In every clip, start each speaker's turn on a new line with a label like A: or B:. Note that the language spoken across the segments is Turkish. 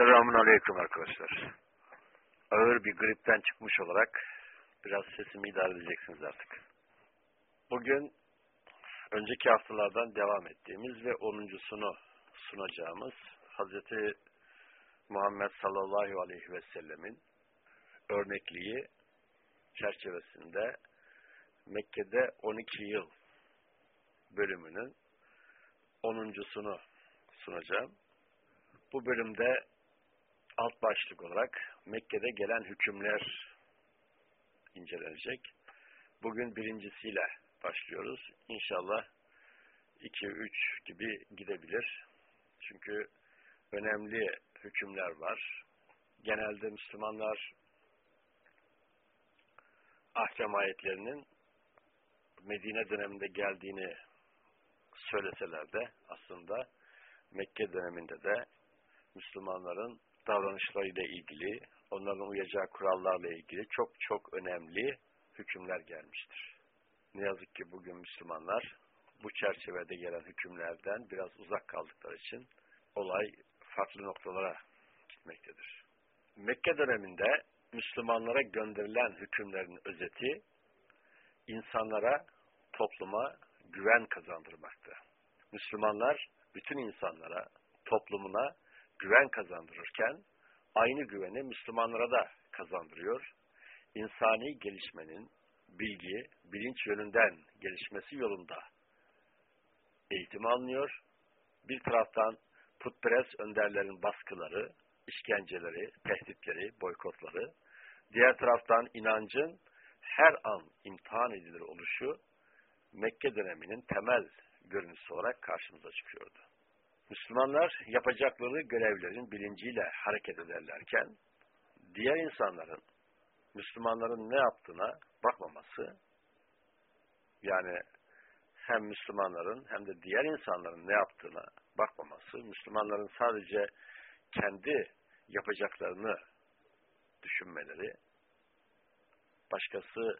A: Selamun Aleyküm arkadaşlar. Ağır bir gripten çıkmış olarak biraz sesimi idare edeceksiniz artık. Bugün önceki haftalardan devam ettiğimiz ve onuncusunu sunacağımız Hazreti Muhammed sallallahu aleyhi ve sellemin örnekliği çerçevesinde Mekke'de 12 yıl bölümünün onuncusunu sunacağım. Bu bölümde alt başlık olarak Mekke'de gelen hükümler incelenecek. Bugün birincisiyle başlıyoruz. İnşallah 2-3 gibi gidebilir. Çünkü önemli hükümler var. Genelde Müslümanlar ahkam ayetlerinin Medine döneminde geldiğini söyleseler de aslında Mekke döneminde de Müslümanların davranışlarıyla ilgili, onların uyacağı kurallarla ilgili çok çok önemli hükümler gelmiştir. Ne yazık ki bugün Müslümanlar bu çerçevede gelen hükümlerden biraz uzak kaldıkları için olay farklı noktalara gitmektedir. Mekke döneminde Müslümanlara gönderilen hükümlerin özeti insanlara, topluma güven kazandırmaktı. Müslümanlar bütün insanlara, toplumuna güven kazandırırken aynı güveni Müslümanlara da kazandırıyor. İnsani gelişmenin bilgi, bilinç yönünden gelişmesi yolunda eğitim alınıyor. Bir taraftan putperest önderlerin baskıları, işkenceleri, tehditleri, boykotları, diğer taraftan inancın her an imtihan edilir oluşu Mekke döneminin temel görüntüsü olarak karşımıza çıkıyordu. Müslümanlar yapacakları görevlerin bilinciyle hareket ederlerken, diğer insanların, Müslümanların ne yaptığına bakmaması, yani hem Müslümanların hem de diğer insanların ne yaptığına bakmaması, Müslümanların sadece kendi yapacaklarını düşünmeleri, başkası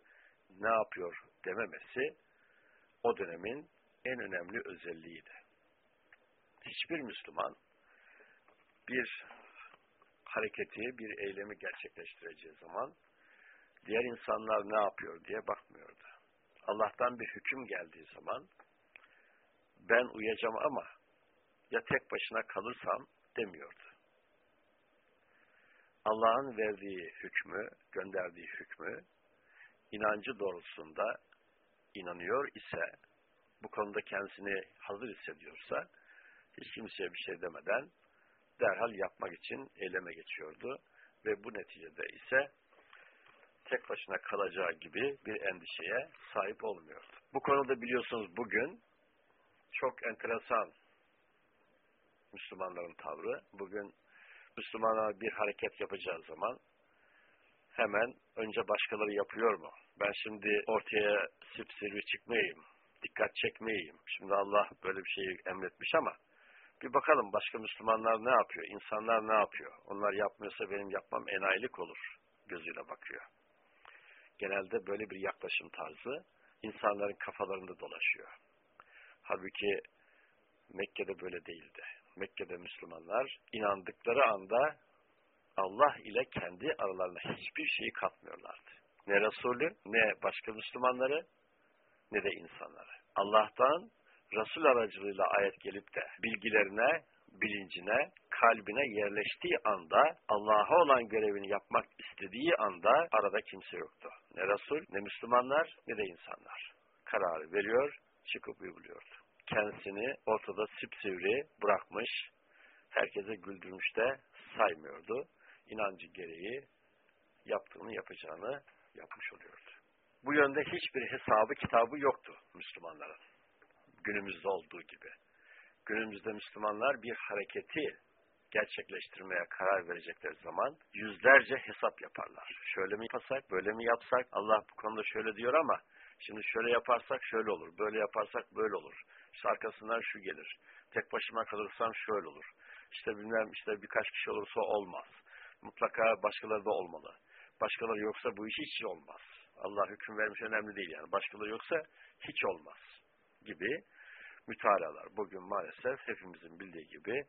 A: ne yapıyor dememesi, o dönemin en önemli özelliğiydi. Hiçbir Müslüman bir hareketi, bir eylemi gerçekleştireceği zaman diğer insanlar ne yapıyor diye bakmıyordu. Allah'tan bir hüküm geldiği zaman ben uyacağım ama ya tek başına kalırsam demiyordu. Allah'ın verdiği hükmü, gönderdiği hükmü inancı doğrultusunda inanıyor ise, bu konuda kendisini hazır hissediyorsa, hiç kimseye bir şey demeden derhal yapmak için eyleme geçiyordu. Ve bu neticede ise tek başına kalacağı gibi bir endişeye sahip olmuyordu. Bu konuda biliyorsunuz bugün çok enteresan Müslümanların tavrı. Bugün Müslümanlar bir hareket yapacağı zaman hemen önce başkaları yapıyor mu? Ben şimdi ortaya sipsirvi çıkmayayım, dikkat çekmeyeyim. Şimdi Allah böyle bir şeyi emretmiş ama bir bakalım başka Müslümanlar ne yapıyor, insanlar ne yapıyor? Onlar yapmıyorsa benim yapmam enayilik olur gözüyle bakıyor. Genelde böyle bir yaklaşım tarzı insanların kafalarında dolaşıyor. Halbuki Mekke'de böyle değildi. Mekke'de Müslümanlar inandıkları anda Allah ile kendi aralarına hiçbir şeyi katmıyorlardı. Ne Resulü, ne başka Müslümanları, ne de insanları. Allah'tan Resul aracılığıyla ayet gelip de bilgilerine, bilincine, kalbine yerleştiği anda, Allah'a olan görevini yapmak istediği anda arada kimse yoktu. Ne Resul, ne Müslümanlar, ne de insanlar. Kararı veriyor, çıkıp uyguluyordu. Kendisini ortada sipsivri bırakmış, herkese güldürmüş de saymıyordu. İnancı gereği yaptığını yapacağını yapmış oluyordu. Bu yönde hiçbir hesabı kitabı yoktu Müslümanların. Günümüzde olduğu gibi. Günümüzde Müslümanlar bir hareketi gerçekleştirmeye karar verecekleri zaman yüzlerce hesap yaparlar. Şöyle mi yaparsak, böyle mi yapsak, Allah bu konuda şöyle diyor ama şimdi şöyle yaparsak şöyle olur, böyle yaparsak böyle olur. İşte arkasından şu gelir. Tek başıma kalırsam şöyle olur. İşte bilmem işte birkaç kişi olursa olmaz. Mutlaka başkaları da olmalı. Başkaları yoksa bu iş hiç olmaz. Allah hüküm vermiş önemli değil yani. Başkaları yoksa hiç olmaz gibi mütalalar. Bugün maalesef hepimizin bildiği gibi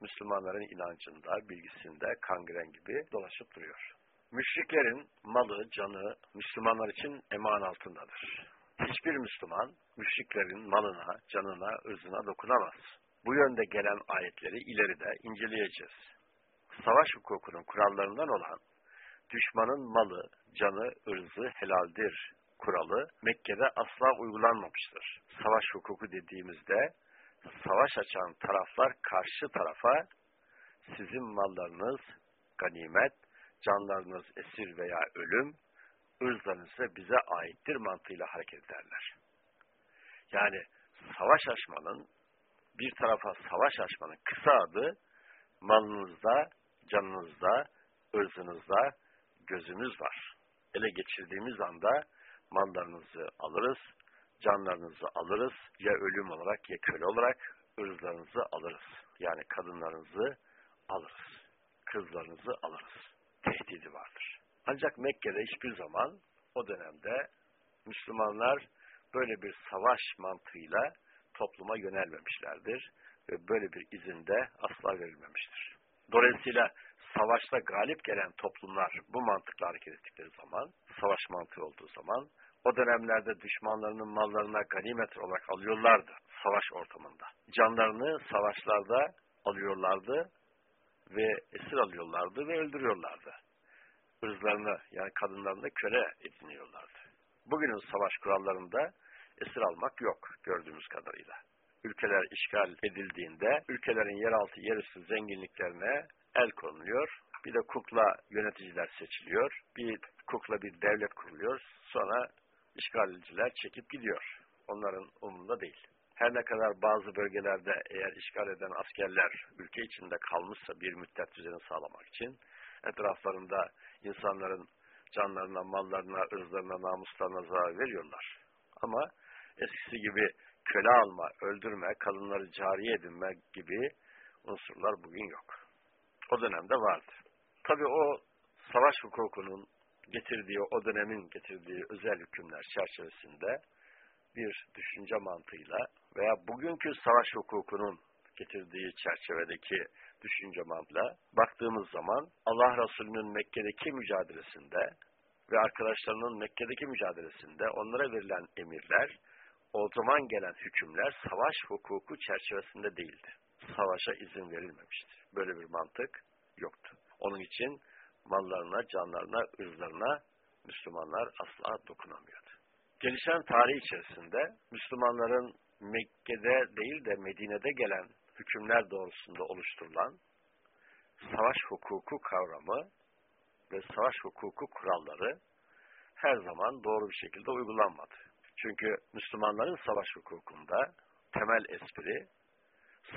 A: Müslümanların inancında, bilgisinde kangren gibi dolaşıp duruyor. Müşriklerin malı, canı Müslümanlar için eman altındadır. Hiçbir Müslüman müşriklerin malına, canına, ırzına dokunamaz. Bu yönde gelen ayetleri ileride inceleyeceğiz. Savaş hukukunun kurallarından olan düşmanın malı, canı, ırzı helaldir kuralı Mekke'de asla uygulanmamıştır. Savaş hukuku dediğimizde savaş açan taraflar karşı tarafa sizin mallarınız ganimet, canlarınız esir veya ölüm, ırzlarınız ise bize aittir mantığıyla hareket ederler. Yani savaş açmanın, bir tarafa savaş açmanın kısa adı malınızda, canınızda, ırzınızda gözümüz var. Ele geçirdiğimiz anda mallarınızı alırız, canlarınızı alırız, ya ölüm olarak ya köle olarak ırzlarınızı alırız. Yani kadınlarınızı alırız, kızlarınızı alırız. Tehdidi vardır. Ancak Mekke'de hiçbir zaman o dönemde Müslümanlar böyle bir savaş mantığıyla topluma yönelmemişlerdir ve böyle bir izin de asla verilmemiştir. Dolayısıyla savaşta galip gelen toplumlar bu mantıkla hareket ettikleri zaman, savaş mantığı olduğu zaman, o dönemlerde düşmanlarının mallarına ganimet olarak alıyorlardı savaş ortamında. Canlarını savaşlarda alıyorlardı ve esir alıyorlardı ve öldürüyorlardı. Irzlarını yani kadınlarını köle ediniyorlardı. Bugünün savaş kurallarında esir almak yok gördüğümüz kadarıyla. Ülkeler işgal edildiğinde ülkelerin yeraltı yerüstü zenginliklerine el konuluyor. Bir de kukla yöneticiler seçiliyor. Bir kukla bir devlet kuruluyor. Sonra işgalciler çekip gidiyor. Onların umurunda değil. Her ne kadar bazı bölgelerde eğer işgal eden askerler ülke içinde kalmışsa bir müddet düzeni sağlamak için etraflarında insanların canlarına, mallarına, ırzlarına, namuslarına zarar veriyorlar. Ama eskisi gibi köle alma, öldürme, kadınları cariye edinme gibi unsurlar bugün yok. O dönemde vardı. Tabi o savaş hukukunun getirdiği, o dönemin getirdiği özel hükümler çerçevesinde bir düşünce mantığıyla veya bugünkü savaş hukukunun getirdiği çerçevedeki düşünce mantığıyla baktığımız zaman Allah Resulü'nün Mekke'deki mücadelesinde ve arkadaşlarının Mekke'deki mücadelesinde onlara verilen emirler, o zaman gelen hükümler savaş hukuku çerçevesinde değildi. Savaşa izin verilmemişti. Böyle bir mantık yoktu. Onun için mallarına, canlarına, ırzlarına Müslümanlar asla dokunamıyordu. Gelişen tarih içerisinde Müslümanların Mekke'de değil de Medine'de gelen hükümler doğrusunda oluşturulan savaş hukuku kavramı ve savaş hukuku kuralları her zaman doğru bir şekilde uygulanmadı. Çünkü Müslümanların savaş hukukunda temel espri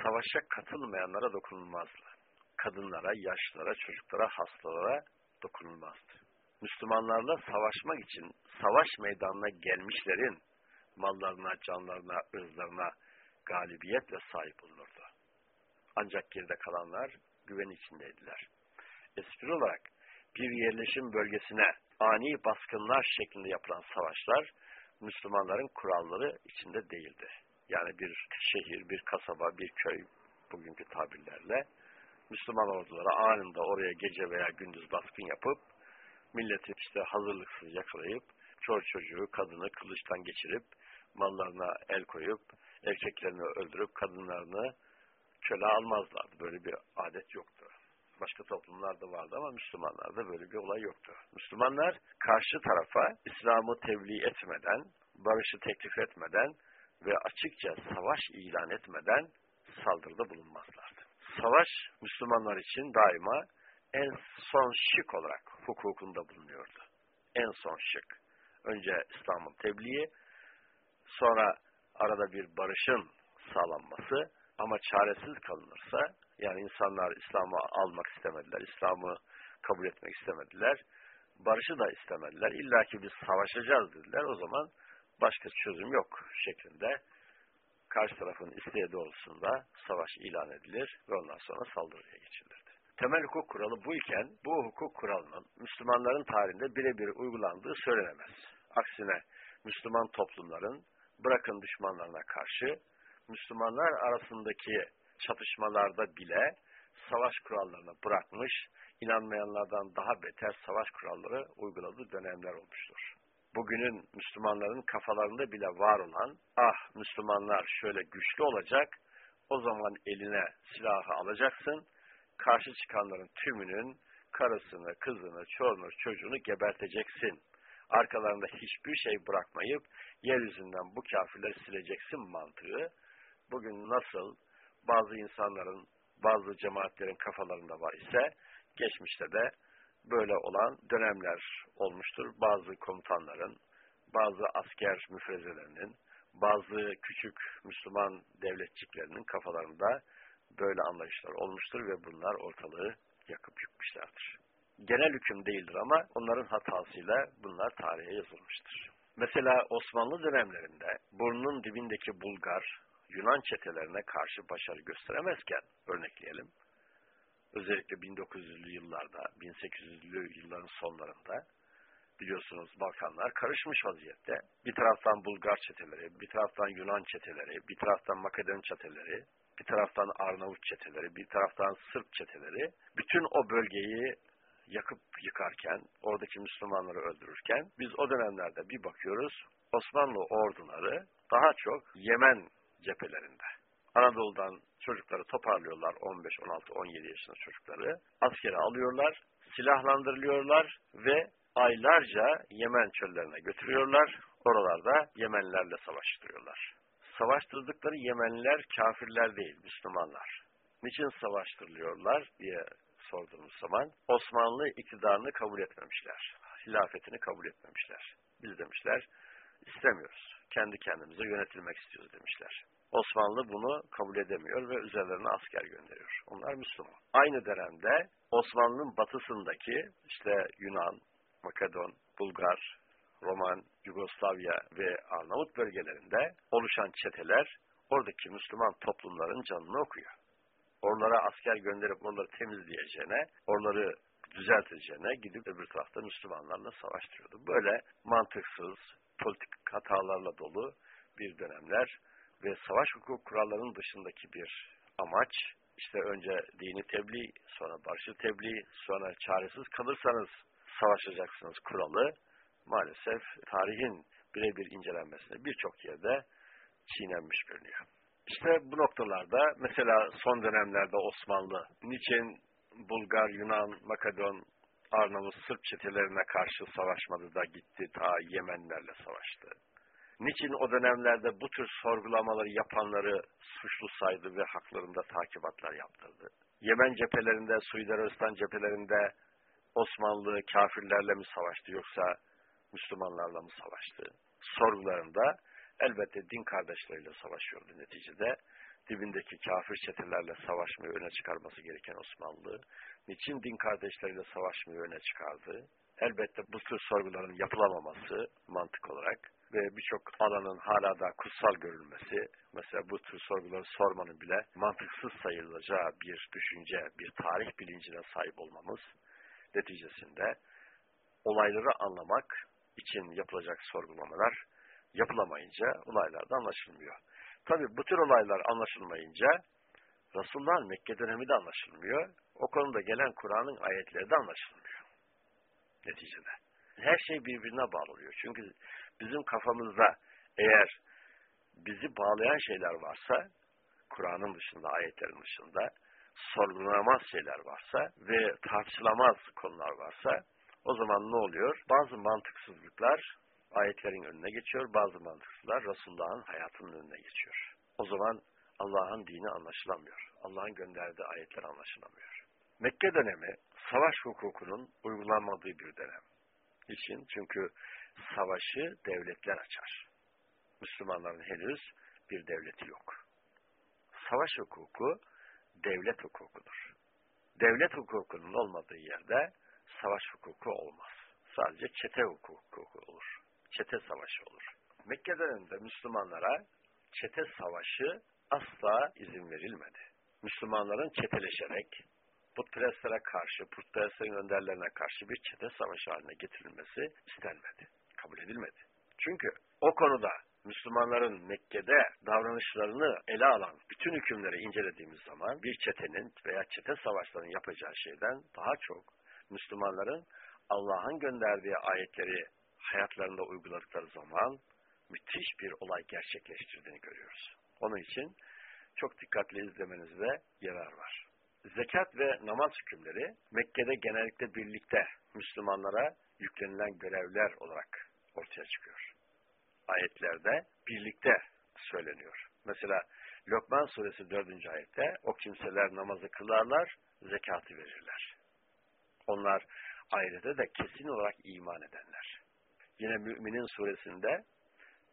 A: savaşa katılmayanlara dokunulmazdı. Kadınlara, yaşlılara, çocuklara, hastalara dokunulmazdı. Müslümanlarla savaşmak için savaş meydanına gelmişlerin mallarına, canlarına, ırzlarına galibiyetle sahip olunurdu. Ancak geride kalanlar güven içindeydiler. Espri olarak bir yerleşim bölgesine ani baskınlar şeklinde yapılan savaşlar Müslümanların kuralları içinde değildi. Yani bir şehir, bir kasaba, bir köy bugünkü tabirlerle Müslüman orduları anında oraya gece veya gündüz baskın yapıp milleti işte hazırlıksız yakalayıp çor çocuğu, kadını kılıçtan geçirip mallarına el koyup erkeklerini öldürüp kadınlarını köle almazlardı. Böyle bir adet yoktu. Başka toplumlarda vardı ama Müslümanlarda böyle bir olay yoktu. Müslümanlar karşı tarafa İslam'ı tebliğ etmeden, barışı teklif etmeden ve açıkça savaş ilan etmeden saldırıda bulunmazlardı. Savaş Müslümanlar için daima en son şık olarak hukukunda bulunuyordu. En son şık. Önce İslam'ın tebliği, sonra arada bir barışın sağlanması ama çaresiz kalınırsa, yani insanlar İslam'ı almak istemediler, İslam'ı kabul etmek istemediler, barışı da istemediler, İlla ki biz savaşacağız dediler, o zaman başka çözüm yok şeklinde karşı tarafın isteği doğrultusunda savaş ilan edilir ve ondan sonra saldırıya geçilirdi. Temel hukuk kuralı bu iken bu hukuk kuralının Müslümanların tarihinde birebir uygulandığı söylenemez. Aksine Müslüman toplumların bırakın düşmanlarına karşı Müslümanlar arasındaki çatışmalarda bile savaş kurallarını bırakmış, inanmayanlardan daha beter savaş kuralları uyguladığı dönemler olmuştur. Bugünün Müslümanların kafalarında bile var olan, ah Müslümanlar şöyle güçlü olacak, o zaman eline silahı alacaksın, karşı çıkanların tümünün karısını, kızını, çorunu, çocuğunu geberteceksin. Arkalarında hiçbir şey bırakmayıp yeryüzünden bu kafirleri sileceksin mantığı. Bugün nasıl bazı insanların, bazı cemaatlerin kafalarında var ise geçmişte de böyle olan dönemler olmuştur. Bazı komutanların, bazı asker müfrezelerinin, bazı küçük Müslüman devletçiklerinin kafalarında böyle anlayışlar olmuştur ve bunlar ortalığı yakıp yıkmışlardır. Genel hüküm değildir ama onların hatasıyla bunlar tarihe yazılmıştır. Mesela Osmanlı dönemlerinde burnunun dibindeki Bulgar, Yunan çetelerine karşı başarı gösteremezken örnekleyelim. Özellikle 1900'lü yıllarda, 1800'lü yılların sonlarında biliyorsunuz Balkanlar karışmış vaziyette. Bir taraftan Bulgar çeteleri, bir taraftan Yunan çeteleri, bir taraftan Makedon çeteleri, bir taraftan Arnavut çeteleri, bir taraftan Sırp çeteleri bütün o bölgeyi yakıp yıkarken, oradaki Müslümanları öldürürken biz o dönemlerde bir bakıyoruz Osmanlı orduları daha çok Yemen cephelerinde. Anadolu'dan çocukları toparlıyorlar 15, 16, 17 yaşında çocukları. Askere alıyorlar, silahlandırılıyorlar ve aylarca Yemen çöllerine götürüyorlar. Oralarda Yemenlerle savaştırıyorlar. Savaştırdıkları Yemenliler kafirler değil, Müslümanlar. Niçin savaştırılıyorlar diye sorduğumuz zaman Osmanlı iktidarını kabul etmemişler. Hilafetini kabul etmemişler. Biz demişler istemiyoruz. Kendi kendimize yönetilmek istiyoruz demişler. Osmanlı bunu kabul edemiyor ve üzerlerine asker gönderiyor. Onlar Müslüman. Aynı dönemde Osmanlı'nın batısındaki işte Yunan, Makedon, Bulgar, Roman, Yugoslavya ve Arnavut bölgelerinde oluşan çeteler oradaki Müslüman toplumların canını okuyor. Oralara asker gönderip onları temizleyeceğine, oraları düzelteceğine gidip öbür tarafta Müslümanlarla savaştırıyordu. Böyle mantıksız, politik hatalarla dolu bir dönemler ve savaş hukuk kurallarının dışındaki bir amaç, işte önce dini tebliğ, sonra barışı tebliğ, sonra çaresiz kalırsanız savaşacaksınız kuralı, maalesef tarihin birebir incelenmesine birçok yerde çiğnenmiş görünüyor. İşte bu noktalarda mesela son dönemlerde Osmanlı niçin Bulgar, Yunan, Makedon, Arnavut, Sırp çetelerine karşı savaşmadı da gitti ta Yemenlerle savaştı. Niçin o dönemlerde bu tür sorgulamaları yapanları suçlu saydı ve haklarında takibatlar yaptırdı? Yemen cephelerinde, Suudi Arabistan cephelerinde Osmanlı kafirlerle mi savaştı yoksa Müslümanlarla mı savaştı? Sorgularında elbette din kardeşleriyle savaşıyordu neticede. Dibindeki kafir çetelerle savaşmayı öne çıkarması gereken Osmanlı, niçin din kardeşleriyle savaşmayı öne çıkardı? Elbette bu tür sorguların yapılamaması mantık olarak birçok alanın hala da kutsal görülmesi, mesela bu tür soruları sormanın bile mantıksız sayılacağı bir düşünce, bir tarih bilincine sahip olmamız neticesinde olayları anlamak için yapılacak sorgulamalar yapılamayınca olaylar da anlaşılmıyor. Tabi bu tür olaylar anlaşılmayınca Resulullah'ın Mekke dönemi de anlaşılmıyor. O konuda gelen Kur'an'ın ayetleri de anlaşılmıyor. Neticede. Her şey birbirine bağlanıyor. Çünkü bizim kafamızda eğer bizi bağlayan şeyler varsa, Kur'an'ın dışında, ayetlerin dışında, sorgulanamaz şeyler varsa ve tartışılamaz konular varsa, o zaman ne oluyor? Bazı mantıksızlıklar ayetlerin önüne geçiyor, bazı mantıksızlar Resulullah'ın hayatının önüne geçiyor. O zaman Allah'ın dini anlaşılamıyor. Allah'ın gönderdiği ayetler anlaşılamıyor. Mekke dönemi savaş hukukunun uygulanmadığı bir dönem. İçin çünkü savaşı devletler açar. Müslümanların henüz bir devleti yok. Savaş hukuku devlet hukukudur. Devlet hukukunun olmadığı yerde savaş hukuku olmaz. Sadece çete hukuku olur. Çete savaşı olur. Mekke döneminde Müslümanlara çete savaşı asla izin verilmedi. Müslümanların çeteleşerek putperestlere karşı, putperestlerin önderlerine karşı bir çete savaşı haline getirilmesi istenmedi. Kabul edilmedi. Çünkü o konuda Müslümanların Mekke'de davranışlarını ele alan bütün hükümleri incelediğimiz zaman bir çetenin veya çete savaşlarının yapacağı şeyden daha çok Müslümanların Allah'ın gönderdiği ayetleri hayatlarında uyguladıkları zaman müthiş bir olay gerçekleştirdiğini görüyoruz. Onun için çok dikkatli izlemenizde yarar var. Zekat ve namaz hükümleri Mekke'de genellikle birlikte Müslümanlara yüklenilen görevler olarak ortaya çıkıyor. Ayetlerde birlikte söyleniyor. Mesela Lokman suresi 4. ayette o kimseler namazı kılarlar, zekatı verirler. Onlar ayrıca da kesin olarak iman edenler. Yine Müminin suresinde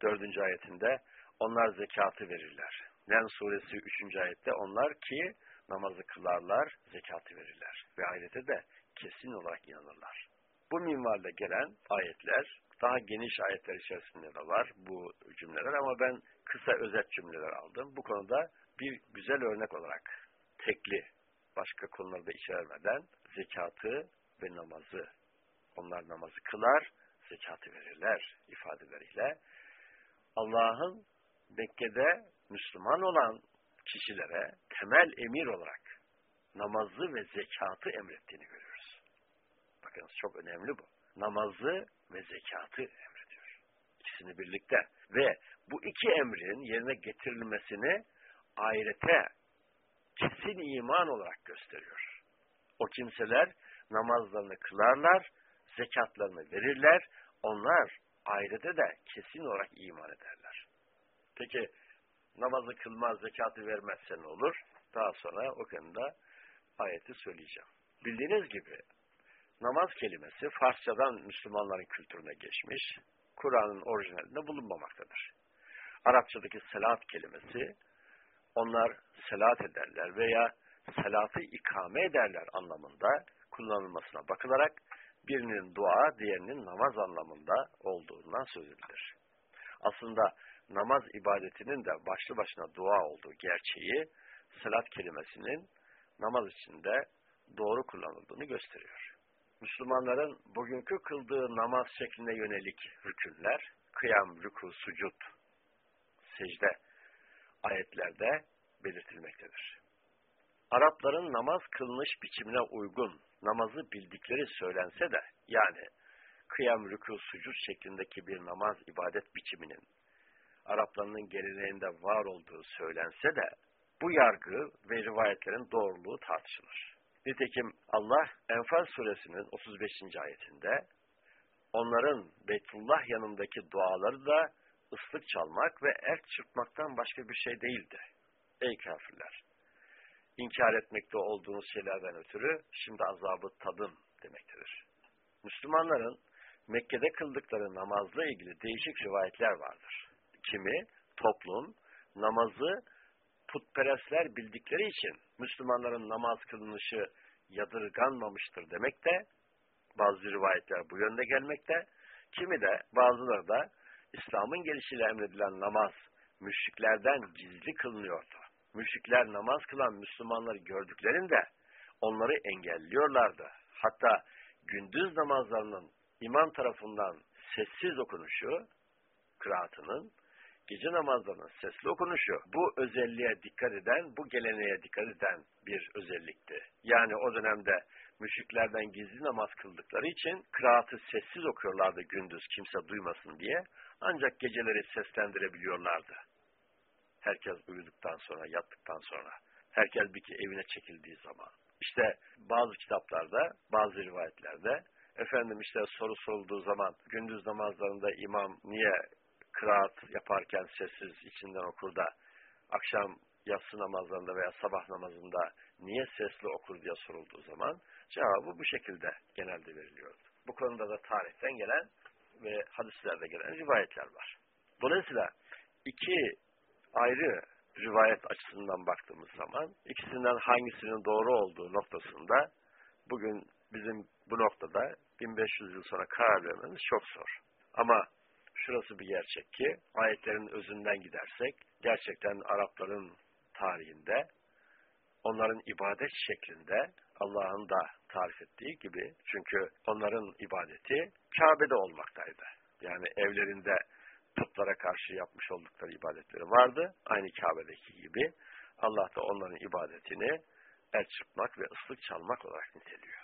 A: 4. ayetinde onlar zekatı verirler. Nen suresi 3. ayette onlar ki namazı kılarlar, zekatı verirler. Ve ahirete de kesin olarak inanırlar. Bu minvalde gelen ayetler, daha geniş ayetler içerisinde de var bu cümleler ama ben kısa özet cümleler aldım. Bu konuda bir güzel örnek olarak tekli, başka konularda içermeden zekatı ve namazı, onlar namazı kılar, zekatı verirler ifadeleriyle Allah'ın Mekke'de Müslüman olan kişilere temel emir olarak namazı ve zekatı emrettiğini görüyoruz. Bakınız çok önemli bu. Namazı ve zekatı emrediyor. İkisini birlikte. Ve bu iki emrin yerine getirilmesini ahirete kesin iman olarak gösteriyor. O kimseler namazlarını kılarlar, zekatlarını verirler, onlar ahirete de kesin olarak iman ederler. Peki namazı kılmaz, zekatı vermezse ne olur? Daha sonra o konuda ayeti söyleyeceğim. Bildiğiniz gibi namaz kelimesi Farsçadan Müslümanların kültürüne geçmiş, Kur'an'ın orijinalinde bulunmamaktadır. Arapçadaki selat kelimesi, onlar selat ederler veya selatı ikame ederler anlamında kullanılmasına bakılarak birinin dua, diğerinin namaz anlamında olduğundan söz edilir. Aslında namaz ibadetinin de başlı başına dua olduğu gerçeği salat kelimesinin namaz içinde doğru kullanıldığını gösteriyor. Müslümanların bugünkü kıldığı namaz şekline yönelik rükünler, kıyam, rüku, sucud, secde ayetlerde belirtilmektedir. Arapların namaz kılınış biçimine uygun namazı bildikleri söylense de yani kıyam, rükû, sucud şeklindeki bir namaz ibadet biçiminin Araplarının geleneğinde var olduğu söylense de bu yargı ve rivayetlerin doğruluğu tartışılır. Nitekim Allah Enfal suresinin 35. ayetinde onların Beytullah yanındaki duaları da ıslık çalmak ve el çırpmaktan başka bir şey değildi. Ey kafirler! inkar etmekte olduğunuz şeylerden ötürü şimdi azabı tadın demektedir. Müslümanların Mekke'de kıldıkları namazla ilgili değişik rivayetler vardır. Kimi toplum namazı putperestler bildikleri için Müslümanların namaz kılınışı yadırganmamıştır demek de bazı rivayetler bu yönde gelmekte. Kimi de bazıları da İslam'ın gelişiyle emredilen namaz müşriklerden gizli kılınıyordu müşrikler namaz kılan Müslümanları gördüklerinde onları engelliyorlardı. Hatta gündüz namazlarının imam tarafından sessiz okunuşu, kıraatının, gece namazlarının sesli okunuşu, bu özelliğe dikkat eden, bu geleneğe dikkat eden bir özellikti. Yani o dönemde müşriklerden gizli namaz kıldıkları için kıraatı sessiz okuyorlardı gündüz kimse duymasın diye, ancak geceleri seslendirebiliyorlardı. Herkes uyuduktan sonra, yattıktan sonra. Herkes bir ki evine çekildiği zaman. İşte bazı kitaplarda, bazı rivayetlerde efendim işte soru sorulduğu zaman gündüz namazlarında imam niye kıraat yaparken sessiz içinden okur da akşam yatsı namazlarında veya sabah namazında niye sesli okur diye sorulduğu zaman cevabı bu şekilde genelde veriliyordu. Bu konuda da tarihten gelen ve hadislerde gelen rivayetler var. Dolayısıyla iki ayrı rivayet açısından baktığımız zaman ikisinden hangisinin doğru olduğu noktasında bugün bizim bu noktada 1500 yıl sonra karar vermemiz çok zor. Ama şurası bir gerçek ki ayetlerin özünden gidersek gerçekten Arapların tarihinde onların ibadet şeklinde Allah'ın da tarif ettiği gibi çünkü onların ibadeti Kabe'de olmaktaydı. Yani evlerinde putlara karşı yapmış oldukları ibadetleri vardı. Aynı Kabe'deki gibi. Allah da onların ibadetini el çıkmak ve ıslık çalmak olarak niteliyor.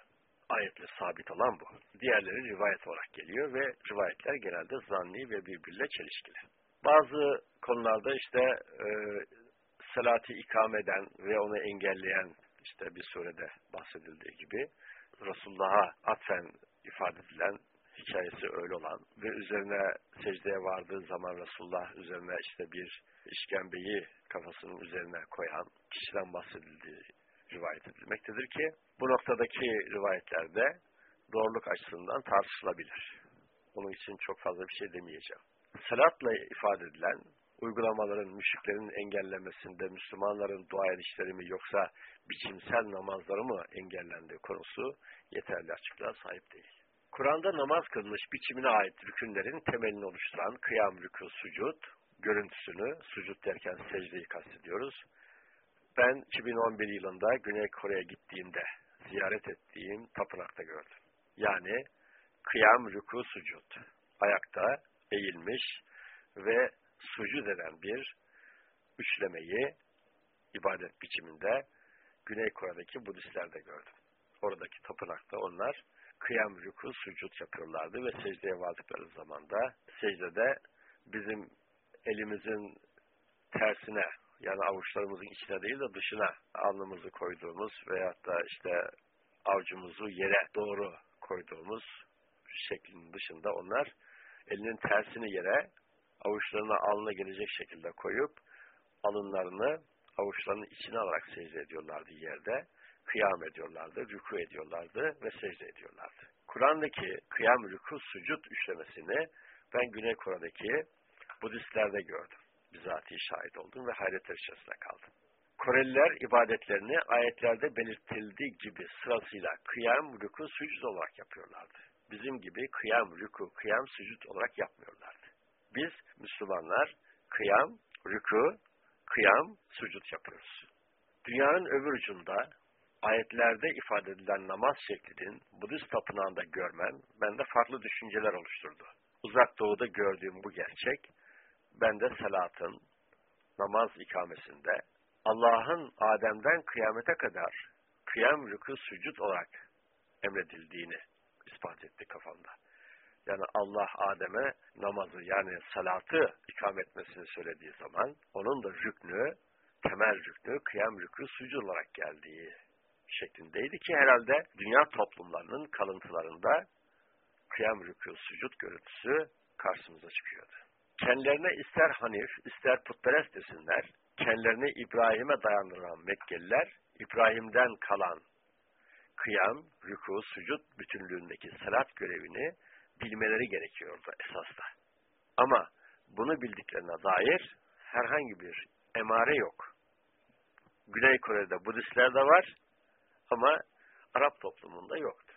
A: Ayetle sabit olan bu. Diğerleri rivayet olarak geliyor ve rivayetler genelde zanni ve birbiriyle çelişkili. Bazı konularda işte e, salati ikame eden ve onu engelleyen işte bir surede bahsedildiği gibi Resulullah'a atfen ifade edilen hikayesi öyle olan ve üzerine secdeye vardığı zaman Resulullah üzerine işte bir işkembeyi kafasının üzerine koyan kişiden bahsedildiği rivayet edilmektedir ki bu noktadaki rivayetlerde doğruluk açısından tartışılabilir. Onun için çok fazla bir şey demeyeceğim. Salatla ifade edilen uygulamaların, müşriklerin engellemesinde Müslümanların dua edişleri mi yoksa biçimsel namazları mı engellendiği konusu yeterli açıklığa sahip değil. Kur'an'da namaz kılmış biçimine ait rükünlerin temelini oluşturan kıyam, rükû, sucud, görüntüsünü, sucud derken secdeyi kastediyoruz. Ben 2011 yılında Güney Kore'ye gittiğimde ziyaret ettiğim tapınakta gördüm. Yani kıyam, rükû, sucud. Ayakta eğilmiş ve sucud eden bir üçlemeyi ibadet biçiminde Güney Kore'deki Budistlerde gördüm. Oradaki tapınakta onlar kıyam, rükû, sucud yapıyorlardı ve secdeye vardıkları zaman da secdede bizim elimizin tersine yani avuçlarımızın içine değil de dışına alnımızı koyduğumuz veyahut da işte avcumuzu yere doğru koyduğumuz şeklin dışında onlar elinin tersini yere avuçlarını alnına gelecek şekilde koyup alınlarını avuçlarının içine alarak secde ediyorlardı yerde. Kıyam ediyorlardı, rüku ediyorlardı ve secde ediyorlardı. Kur'an'daki kıyam, rüku, sucud üçlemesini ben Güney Kore'deki Budistlerde gördüm. Bizatihi şahit oldum ve hayret içerisinde kaldım. Koreliler ibadetlerini ayetlerde belirtildiği gibi sırasıyla kıyam, rüku, sucud olarak yapıyorlardı. Bizim gibi kıyam, rüku, kıyam, sucud olarak yapmıyorlardı. Biz Müslümanlar kıyam, rüku, kıyam, sucud yapıyoruz. Dünyanın öbür ucunda ayetlerde ifade edilen namaz şeklinin Budist tapınağında görmen bende farklı düşünceler oluşturdu. Uzak doğuda gördüğüm bu gerçek bende salatın, namaz ikamesinde Allah'ın Adem'den kıyamete kadar kıyam, rükû, sucud olarak emredildiğini ispat etti kafamda. Yani Allah Adem'e namazı yani salatı ikam etmesini söylediği zaman onun da rüknü, temel rüknü, kıyam rüknü sucud olarak geldiği şeklindeydi ki herhalde dünya toplumlarının kalıntılarında kıyam rükû sucud görüntüsü karşımıza çıkıyordu. Kendilerine ister Hanif, ister putperest desinler, kendilerini İbrahim'e dayandıran Mekkeliler, İbrahim'den kalan kıyam, rükû, sucud bütünlüğündeki salat görevini bilmeleri gerekiyordu esasda. Ama bunu bildiklerine dair herhangi bir emare yok. Güney Kore'de Budistler de var ama Arap toplumunda yoktu.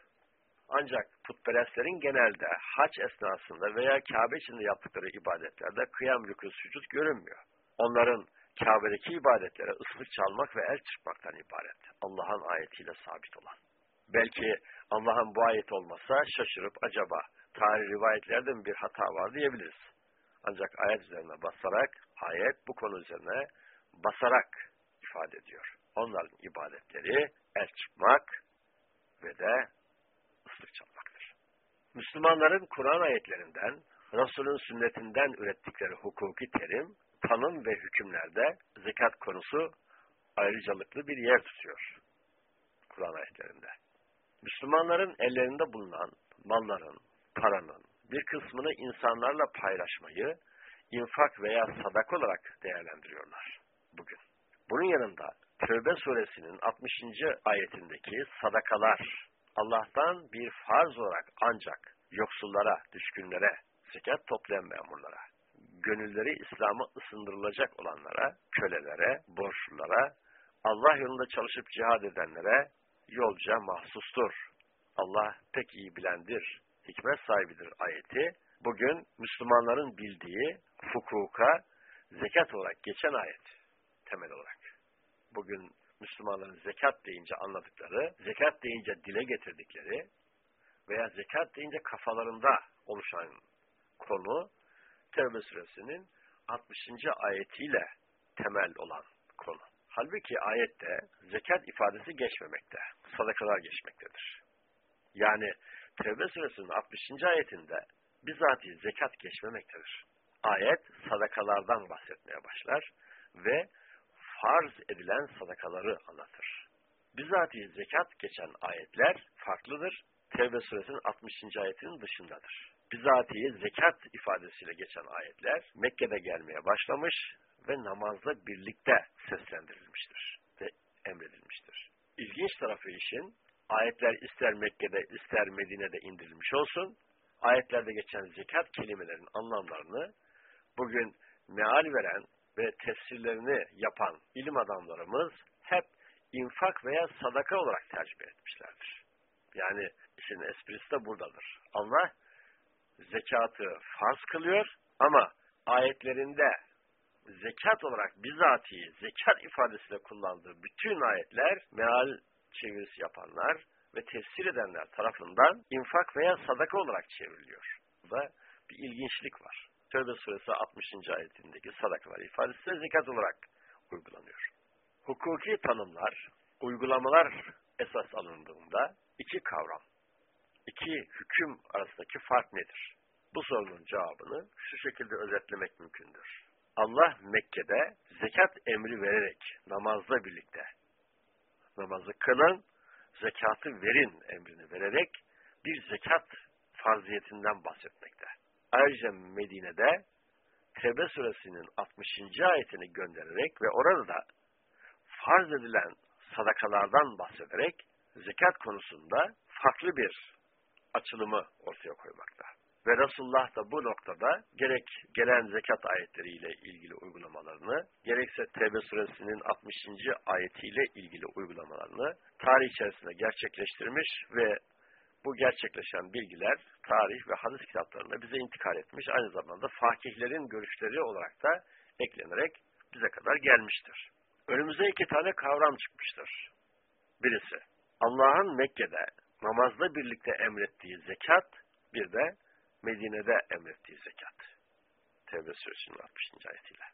A: Ancak putperestlerin genelde haç esnasında veya Kabe içinde yaptıkları ibadetlerde kıyam rükû sucud görünmüyor. Onların Kabe'deki ibadetlere ıslık çalmak ve el çırpmaktan ibaret. Allah'ın ayetiyle sabit olan. Belki Allah'ın bu ayet olmasa şaşırıp acaba tarih rivayetlerde mi bir hata var diyebiliriz. Ancak ayet üzerine basarak, ayet bu konu üzerine basarak ifade ediyor. Onların ibadetleri el çıkmak ve de ıslık çalmaktır. Müslümanların Kur'an ayetlerinden, Resul'ün sünnetinden ürettikleri hukuki terim, tanım ve hükümlerde zekat konusu ayrıcalıklı bir yer tutuyor. Kur'an ayetlerinde. Müslümanların ellerinde bulunan malların, paranın bir kısmını insanlarla paylaşmayı infak veya sadak olarak değerlendiriyorlar bugün. Bunun yanında Tövbe suresinin 60. ayetindeki sadakalar Allah'tan bir farz olarak ancak yoksullara, düşkünlere, zekat toplayan memurlara, gönülleri İslam'a ısındırılacak olanlara, kölelere, borçlulara, Allah yolunda çalışıp cihad edenlere yolca mahsustur. Allah pek iyi bilendir hikmet sahibidir ayeti, bugün Müslümanların bildiği hukuka zekat olarak geçen ayet temel olarak. Bugün Müslümanların zekat deyince anladıkları, zekat deyince dile getirdikleri veya zekat deyince kafalarında oluşan konu Tevbe suresinin 60. ayetiyle temel olan konu. Halbuki ayette zekat ifadesi geçmemekte, sadakalar geçmektedir. Yani Tevbe suresinin 60. ayetinde bizatihi zekat geçmemektedir. Ayet sadakalardan bahsetmeye başlar ve farz edilen sadakaları anlatır. Bizatihi zekat geçen ayetler farklıdır. Tevbe suresinin 60. ayetinin dışındadır. Bizatihi zekat ifadesiyle geçen ayetler Mekke'de gelmeye başlamış ve namazla birlikte seslendirilmiştir ve emredilmiştir. İlginç tarafı işin ayetler ister Mekke'de ister Medine'de indirilmiş olsun, ayetlerde geçen zekat kelimelerin anlamlarını bugün meal veren ve tefsirlerini yapan ilim adamlarımız hep infak veya sadaka olarak tercüme etmişlerdir. Yani işin esprisi de buradadır. Allah zekatı farz kılıyor ama ayetlerinde zekat olarak bizatihi zekat ifadesiyle kullandığı bütün ayetler meal çevirisi yapanlar ve tefsir edenler tarafından infak veya sadaka olarak çevriliyor. Burada bir ilginçlik var. Tövbe suresi 60. ayetindeki sadakalar ifadesi de zekat olarak uygulanıyor. Hukuki tanımlar, uygulamalar esas alındığında iki kavram, iki hüküm arasındaki fark nedir? Bu sorunun cevabını şu şekilde özetlemek mümkündür. Allah Mekke'de zekat emri vererek namazla birlikte namazı kılın, zekatı verin emrini vererek bir zekat farziyetinden bahsetmekte. Ayrıca Medine'de Tevbe suresinin 60. ayetini göndererek ve orada da farz edilen sadakalardan bahsederek zekat konusunda farklı bir açılımı ortaya koymakta. Ve Resulullah da bu noktada gerek gelen zekat ayetleriyle ilgili uygulamalarını, gerekse Tevbe suresinin 60. ayetiyle ilgili uygulamalarını tarih içerisinde gerçekleştirmiş ve bu gerçekleşen bilgiler tarih ve hadis kitaplarında bize intikal etmiş. Aynı zamanda fakihlerin görüşleri olarak da eklenerek bize kadar gelmiştir. Önümüze iki tane kavram çıkmıştır. Birisi, Allah'ın Mekke'de namazla birlikte emrettiği zekat, bir de Medine'de emrettiği zekat. Tevbe suresinin 60. ayetiyle.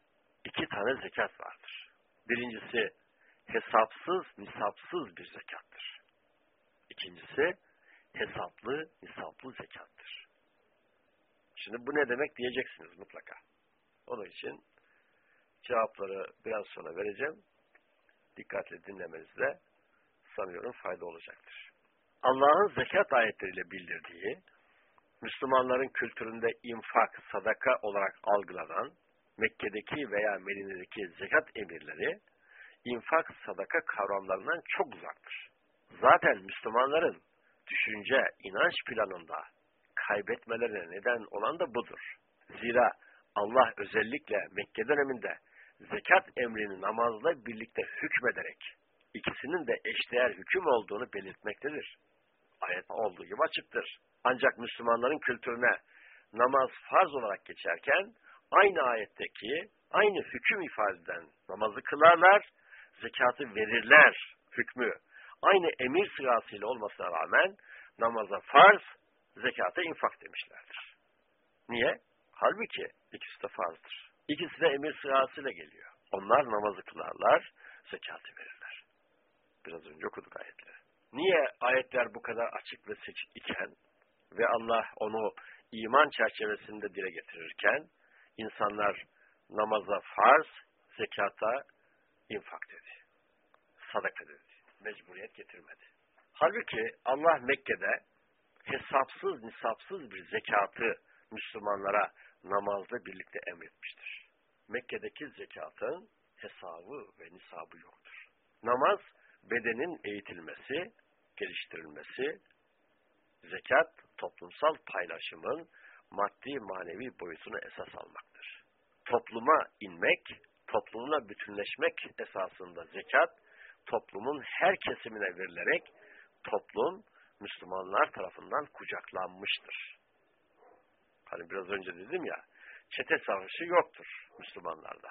A: İki tane zekat vardır. Birincisi hesapsız, nisapsız bir zekattır. İkincisi hesaplı, nisaplı zekattır. Şimdi bu ne demek diyeceksiniz mutlaka. Onun için cevapları biraz sonra vereceğim. Dikkatle dinlemenizde sanıyorum fayda olacaktır. Allah'ın zekat ayetleriyle bildirdiği Müslümanların kültüründe infak, sadaka olarak algılanan Mekke'deki veya Medine'deki zekat emirleri infak, sadaka kavramlarından çok uzaktır. Zaten Müslümanların düşünce, inanç planında kaybetmelerine neden olan da budur. Zira Allah özellikle Mekke döneminde zekat emrini namazla birlikte hükmederek ikisinin de eşdeğer hüküm olduğunu belirtmektedir. Ayet olduğu gibi açıktır. Ancak Müslümanların kültürüne namaz farz olarak geçerken aynı ayetteki aynı hüküm ifade namazı kılarlar, zekatı verirler hükmü aynı emir sırasıyla olmasına rağmen namaza farz, zekata infak demişlerdir. Niye? Halbuki ikisi de farzdır. İkisi de emir sırasıyla geliyor. Onlar namazı kılarlar, zekatı verirler. Biraz önce okuduk ayetleri. Niye ayetler bu kadar açık ve seçik iken ve Allah onu iman çerçevesinde dile getirirken insanlar namaza farz, zekata infak dedi. Sadaka dedi. Mecburiyet getirmedi. Halbuki Allah Mekke'de hesapsız, nisapsız bir zekatı Müslümanlara namazla birlikte emretmiştir. Mekke'deki zekatın hesabı ve nisabı yoktur. Namaz, bedenin eğitilmesi, geliştirilmesi, zekat, toplumsal paylaşımın maddi manevi boyutunu esas almaktır. Topluma inmek, toplumla bütünleşmek esasında zekat, toplumun her kesimine verilerek toplum Müslümanlar tarafından kucaklanmıştır. Hani biraz önce dedim ya, çete savaşı yoktur Müslümanlarda.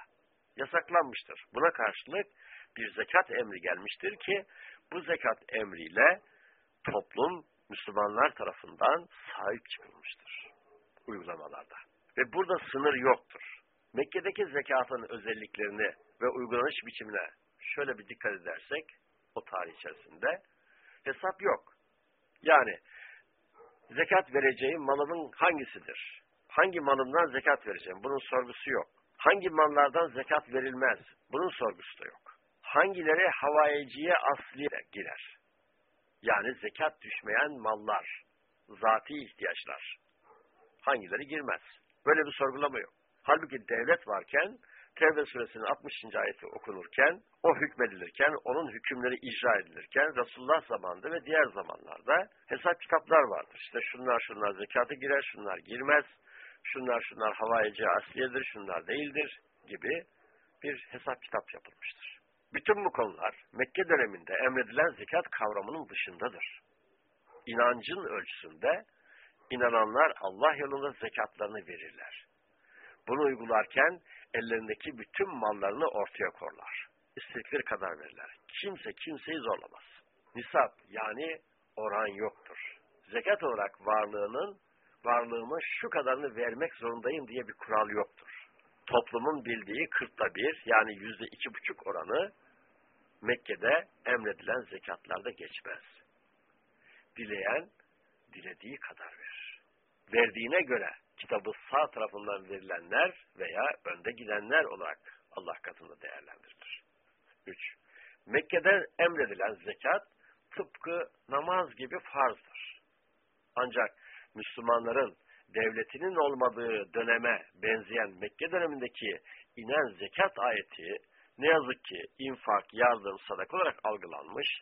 A: Yasaklanmıştır. Buna karşılık bir zekat emri gelmiştir ki, bu zekat emriyle toplum Müslümanlar tarafından sahip çıkılmıştır uygulamalarda. Ve burada sınır yoktur. Mekke'deki zekatın özelliklerini ve uygulanış biçimine şöyle bir dikkat edersek, o tarih içerisinde hesap yok. Yani zekat vereceğim malımın hangisidir? Hangi malımdan zekat vereceğim? Bunun sorgusu yok. Hangi mallardan zekat verilmez? Bunun sorgusu da yok. Hangileri havayeciye asliye girer? Yani zekat düşmeyen mallar, zati ihtiyaçlar. Hangileri girmez? Böyle bir sorgulama yok. Halbuki devlet varken Tevbe suresinin 60. ayeti okunurken, o hükmedilirken, onun hükümleri icra edilirken Resulullah zamanında ve diğer zamanlarda hesap kitaplar vardır. İşte şunlar şunlar zekatı girer, şunlar girmez, şunlar şunlar havayeci asliyedir, şunlar değildir gibi bir hesap kitap yapılmıştır. Bütün bu konular Mekke döneminde emredilen zekat kavramının dışındadır. İnancın ölçüsünde inananlar Allah yolunda zekatlarını verirler. Bunu uygularken ellerindeki bütün mallarını ortaya korlar. İstekleri kadar verirler. Kimse kimseyi zorlamaz. Nisap yani oran yoktur. Zekat olarak varlığının varlığımı şu kadarını vermek zorundayım diye bir kural yoktur. Toplumun bildiği kırkta bir yani yüzde iki buçuk oranı Mekke'de emredilen zekatlarda geçmez. Dileyen dilediği kadar verir. Verdiğine göre kitabı sağ tarafından verilenler veya önde gidenler olarak Allah katında değerlendirilir. 3. Mekke'de emredilen zekat tıpkı namaz gibi farzdır. Ancak Müslümanların devletinin olmadığı döneme benzeyen Mekke dönemindeki inen zekat ayeti ne yazık ki infak, yardım, sadaka olarak algılanmış,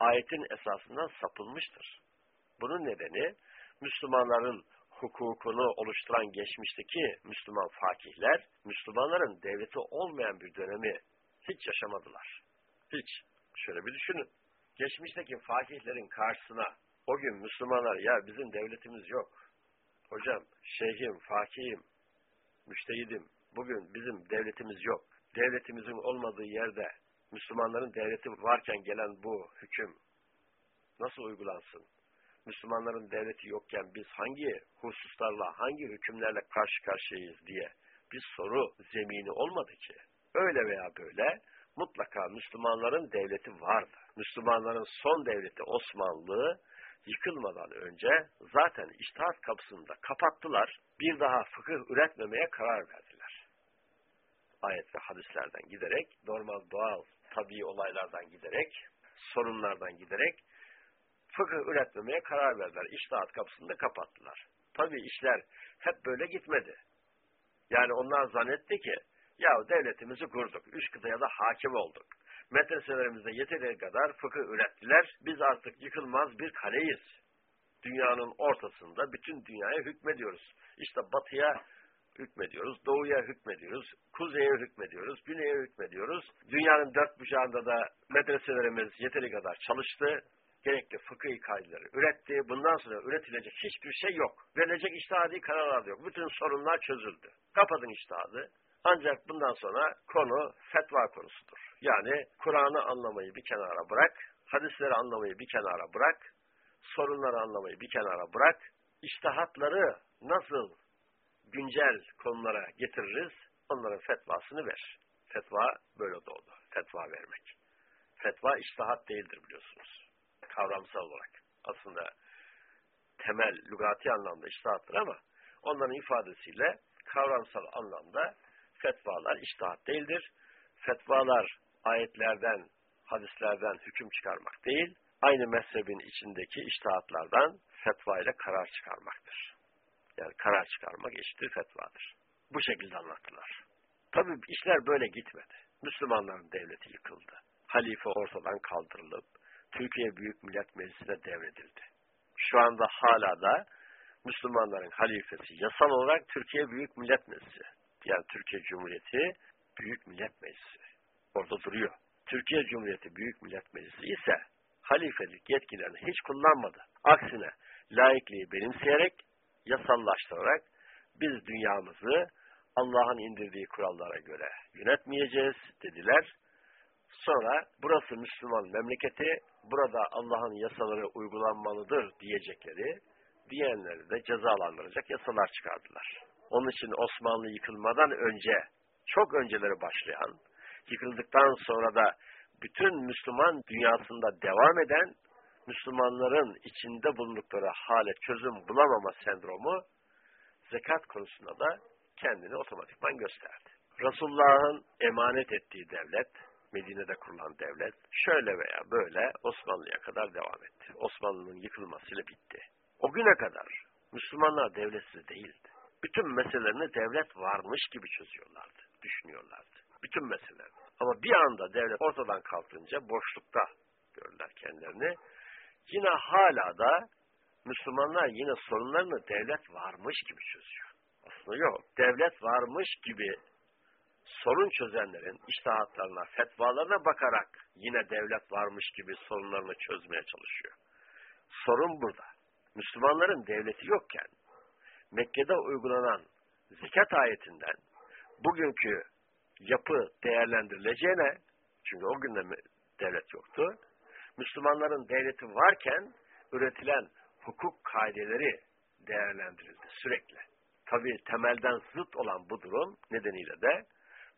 A: ayetin esasından sapılmıştır. Bunun nedeni Müslümanların hukukunu oluşturan geçmişteki Müslüman fakihler, Müslümanların devleti olmayan bir dönemi hiç yaşamadılar. Hiç. Şöyle bir düşünün. Geçmişteki fakihlerin karşısına o gün Müslümanlar ya bizim devletimiz yok. Hocam, şeyhim, fakihim, müştehidim, bugün bizim devletimiz yok. Devletimizin olmadığı yerde Müslümanların devleti varken gelen bu hüküm nasıl uygulansın? Müslümanların devleti yokken biz hangi hususlarla, hangi hükümlerle karşı karşıyayız diye bir soru zemini olmadı ki. Öyle veya böyle mutlaka Müslümanların devleti vardı. Müslümanların son devleti Osmanlı yıkılmadan önce zaten iştahat kapısında kapattılar. Bir daha fıkıh üretmemeye karar verdiler. Ayet ve hadislerden giderek, normal doğal tabii olaylardan giderek, sorunlardan giderek fıkıh üretmemeye karar verdiler. İştahat kapısını da kapattılar. Tabii işler hep böyle gitmedi. Yani onlar zannetti ki ya devletimizi kurduk. Üç kıtaya da hakim olduk. Medreselerimizde yeteri kadar fıkıh ürettiler. Biz artık yıkılmaz bir kaleyiz. Dünyanın ortasında bütün dünyaya hükmediyoruz. İşte batıya hükmediyoruz, doğuya hükmediyoruz, kuzeye hükmediyoruz, güneye hükmediyoruz. Dünyanın dört bucağında da medreselerimiz yeteri kadar çalıştı gerekli fıkıh kaideleri üretti. Bundan sonra üretilecek hiçbir şey yok. Verilecek iştihadi kararlar yok. Bütün sorunlar çözüldü. Kapatın iştihadı. Ancak bundan sonra konu fetva konusudur. Yani Kur'an'ı anlamayı bir kenara bırak, hadisleri anlamayı bir kenara bırak, sorunları anlamayı bir kenara bırak, iştihatları nasıl güncel konulara getiririz, onların fetvasını ver. Fetva böyle doğdu. Fetva vermek. Fetva iştihat değildir biliyorsunuz kavramsal olarak. Aslında temel, lügati anlamda iştahattır ama onların ifadesiyle kavramsal anlamda fetvalar iştahat değildir. Fetvalar ayetlerden, hadislerden hüküm çıkarmak değil, aynı mezhebin içindeki iştahatlardan fetva ile karar çıkarmaktır. Yani karar çıkarmak eşittir fetvadır. Bu şekilde anlattılar. Tabii işler böyle gitmedi. Müslümanların devleti yıkıldı. Halife ortadan kaldırılıp, Türkiye Büyük Millet Meclisi'ne devredildi. Şu anda hala da Müslümanların halifesi yasal olarak Türkiye Büyük Millet Meclisi. Yani Türkiye Cumhuriyeti Büyük Millet Meclisi. Orada duruyor. Türkiye Cumhuriyeti Büyük Millet Meclisi ise halifelik yetkilerini hiç kullanmadı. Aksine laikliği benimseyerek, yasallaştırarak biz dünyamızı Allah'ın indirdiği kurallara göre yönetmeyeceğiz dediler Sonra burası Müslüman memleketi, burada Allah'ın yasaları uygulanmalıdır diyecekleri, diyenleri de cezalandıracak yasalar çıkardılar. Onun için Osmanlı yıkılmadan önce, çok önceleri başlayan, yıkıldıktan sonra da bütün Müslüman dünyasında devam eden Müslümanların içinde bulundukları hale çözüm bulamama sendromu zekat konusunda da kendini otomatikman gösterdi. Resulullah'ın emanet ettiği devlet, Medine'de kurulan devlet, şöyle veya böyle Osmanlı'ya kadar devam etti. Osmanlı'nın yıkılmasıyla bitti. O güne kadar Müslümanlar devletsiz değildi. Bütün meselelerini devlet varmış gibi çözüyorlardı, düşünüyorlardı. Bütün meseleleri. Ama bir anda devlet ortadan kalkınca boşlukta görürler kendilerini. Yine hala da Müslümanlar yine sorunlarını devlet varmış gibi çözüyor. Aslında yok. Devlet varmış gibi sorun çözenlerin iştahatlarına, fetvalarına bakarak yine devlet varmış gibi sorunlarını çözmeye çalışıyor. Sorun burada. Müslümanların devleti yokken Mekke'de uygulanan zekat ayetinden bugünkü yapı değerlendirileceğine çünkü o günde devlet yoktu. Müslümanların devleti varken üretilen hukuk kaideleri değerlendirildi sürekli. Tabi temelden zıt olan bu durum nedeniyle de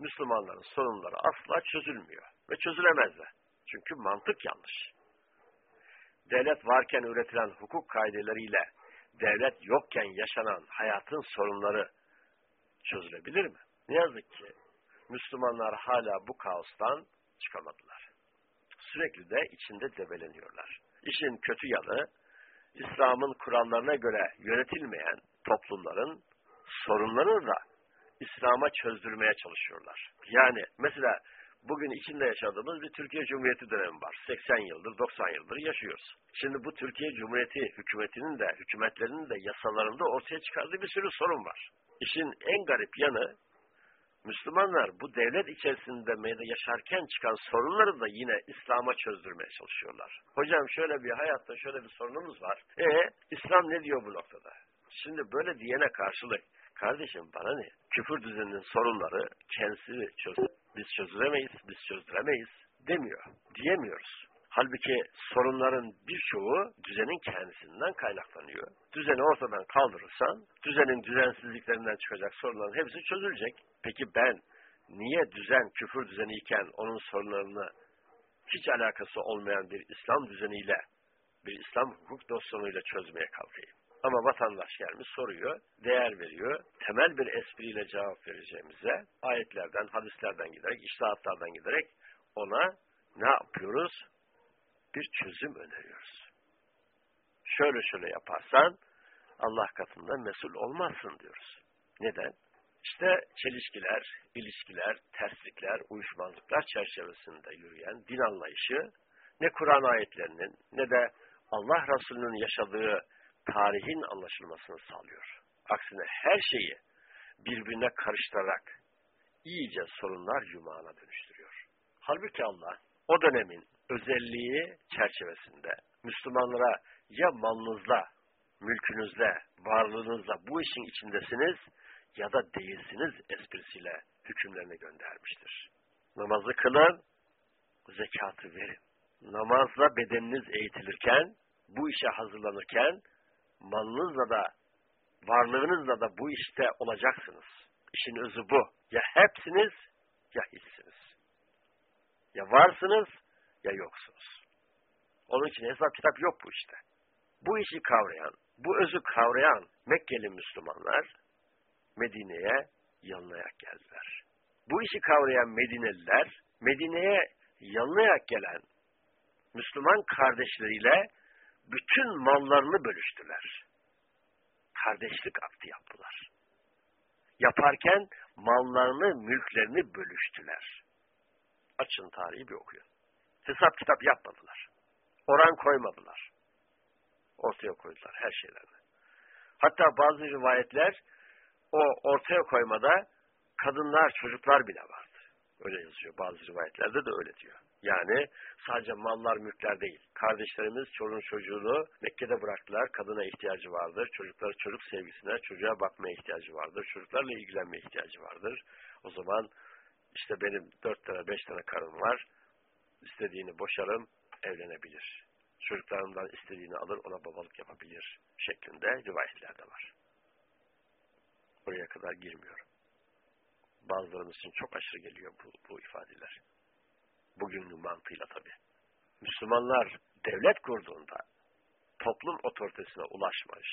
A: Müslümanların sorunları asla çözülmüyor ve çözülemez de. Çünkü mantık yanlış. Devlet varken üretilen hukuk kaideleriyle devlet yokken yaşanan hayatın sorunları çözülebilir mi? Ne yazık ki Müslümanlar hala bu kaostan çıkamadılar. Sürekli de içinde debeleniyorlar. İşin kötü yanı, İslam'ın kurallarına göre yönetilmeyen toplumların sorunlarını da İslam'a çözdürmeye çalışıyorlar. Yani mesela bugün içinde yaşadığımız bir Türkiye Cumhuriyeti dönemi var. 80 yıldır, 90 yıldır yaşıyoruz. Şimdi bu Türkiye Cumhuriyeti hükümetinin de, hükümetlerinin de yasalarında ortaya çıkardığı bir sürü sorun var. İşin en garip yanı, Müslümanlar bu devlet içerisinde yaşarken çıkan sorunları da yine İslam'a çözdürmeye çalışıyorlar. Hocam şöyle bir hayatta şöyle bir sorunumuz var. E İslam ne diyor bu noktada? Şimdi böyle diyene karşılık kardeşim bana ne? Küfür düzeninin sorunları kendisi çöz biz çözülemeyiz, biz çözdüremeyiz demiyor. Diyemiyoruz. Halbuki sorunların birçoğu düzenin kendisinden kaynaklanıyor. Düzeni ortadan kaldırırsan, düzenin düzensizliklerinden çıkacak sorunların hepsi çözülecek. Peki ben niye düzen küfür düzeni iken onun sorunlarını hiç alakası olmayan bir İslam düzeniyle, bir İslam hukuk dosyonuyla çözmeye kalkayım? Ama vatandaş gelmiş soruyor, değer veriyor. Temel bir espriyle cevap vereceğimize ayetlerden, hadislerden giderek, iştahatlardan giderek ona ne yapıyoruz? Bir çözüm öneriyoruz. Şöyle şöyle yaparsan Allah katında mesul olmazsın diyoruz. Neden? İşte çelişkiler, ilişkiler, terslikler, uyuşmazlıklar çerçevesinde yürüyen din anlayışı ne Kur'an ayetlerinin ne de Allah Resulü'nün yaşadığı tarihin anlaşılmasını sağlıyor. Aksine her şeyi birbirine karıştırarak iyice sorunlar yumağına dönüştürüyor. Halbuki Allah o dönemin özelliği çerçevesinde Müslümanlara ya malınızla, mülkünüzle, varlığınızla bu işin içindesiniz ya da değilsiniz esprisiyle hükümlerini göndermiştir. Namazı kılın, zekatı verin. Namazla bedeniniz eğitilirken, bu işe hazırlanırken malınızla da varlığınızla da bu işte olacaksınız. İşin özü bu. Ya hepsiniz ya hiçsiniz. Ya varsınız ya yoksunuz. Onun için hesap kitap yok bu işte. Bu işi kavrayan, bu özü kavrayan Mekkeli Müslümanlar Medine'ye yanlayak geldiler. Bu işi kavrayan Medineliler Medine'ye yanlayak gelen Müslüman kardeşleriyle bütün mallarını bölüştüler. Kardeşlik akti yaptılar. Yaparken mallarını, mülklerini bölüştüler. Açın tarihi bir okuyun. Hesap kitap yapmadılar. Oran koymadılar. Ortaya koydular her şeylerini. Hatta bazı rivayetler o ortaya koymada kadınlar, çocuklar bile vardı. Öyle yazıyor. Bazı rivayetlerde de öyle diyor. Yani sadece mallar, mülkler değil. Kardeşlerimiz çoluğun çocuğunu Mekke'de bıraktılar. Kadına ihtiyacı vardır. Çocukları çocuk sevgisine, çocuğa bakmaya ihtiyacı vardır. Çocuklarla ilgilenmeye ihtiyacı vardır. O zaman işte benim dört tane, beş tane karım var. İstediğini boşarım, evlenebilir. Çocuklarımdan istediğini alır, ona babalık yapabilir şeklinde rivayetlerde var. Oraya kadar girmiyorum. Bazılarımız için çok aşırı geliyor bu, bu ifadeler. Bugünün mantığıyla tabii. Müslümanlar devlet kurduğunda toplum otoritesine ulaşmış.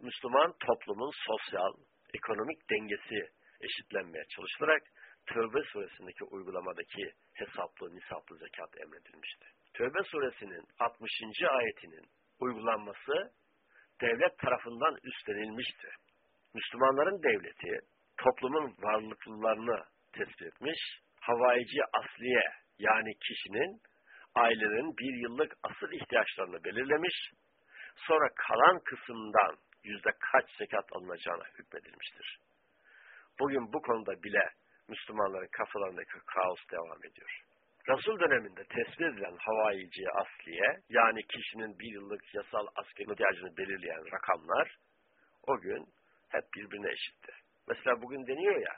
A: Müslüman toplumun sosyal, ekonomik dengesi eşitlenmeye çalışılarak Tövbe suresindeki uygulamadaki hesaplı, nisaplı zekat emredilmişti. Tövbe suresinin 60. ayetinin uygulanması devlet tarafından üstlenilmişti. Müslümanların devleti toplumun varlıklılarını tespit etmiş, havayici asliye yani kişinin ailenin bir yıllık asıl ihtiyaçlarını belirlemiş, sonra kalan kısımdan yüzde kaç zekat alınacağına hükmedilmiştir. Bugün bu konuda bile Müslümanların kafalarındaki kaos devam ediyor. Resul döneminde tespit edilen havayici asliye, yani kişinin bir yıllık yasal askeri ihtiyacını belirleyen rakamlar, o gün hep birbirine eşitti. Mesela bugün deniyor ya,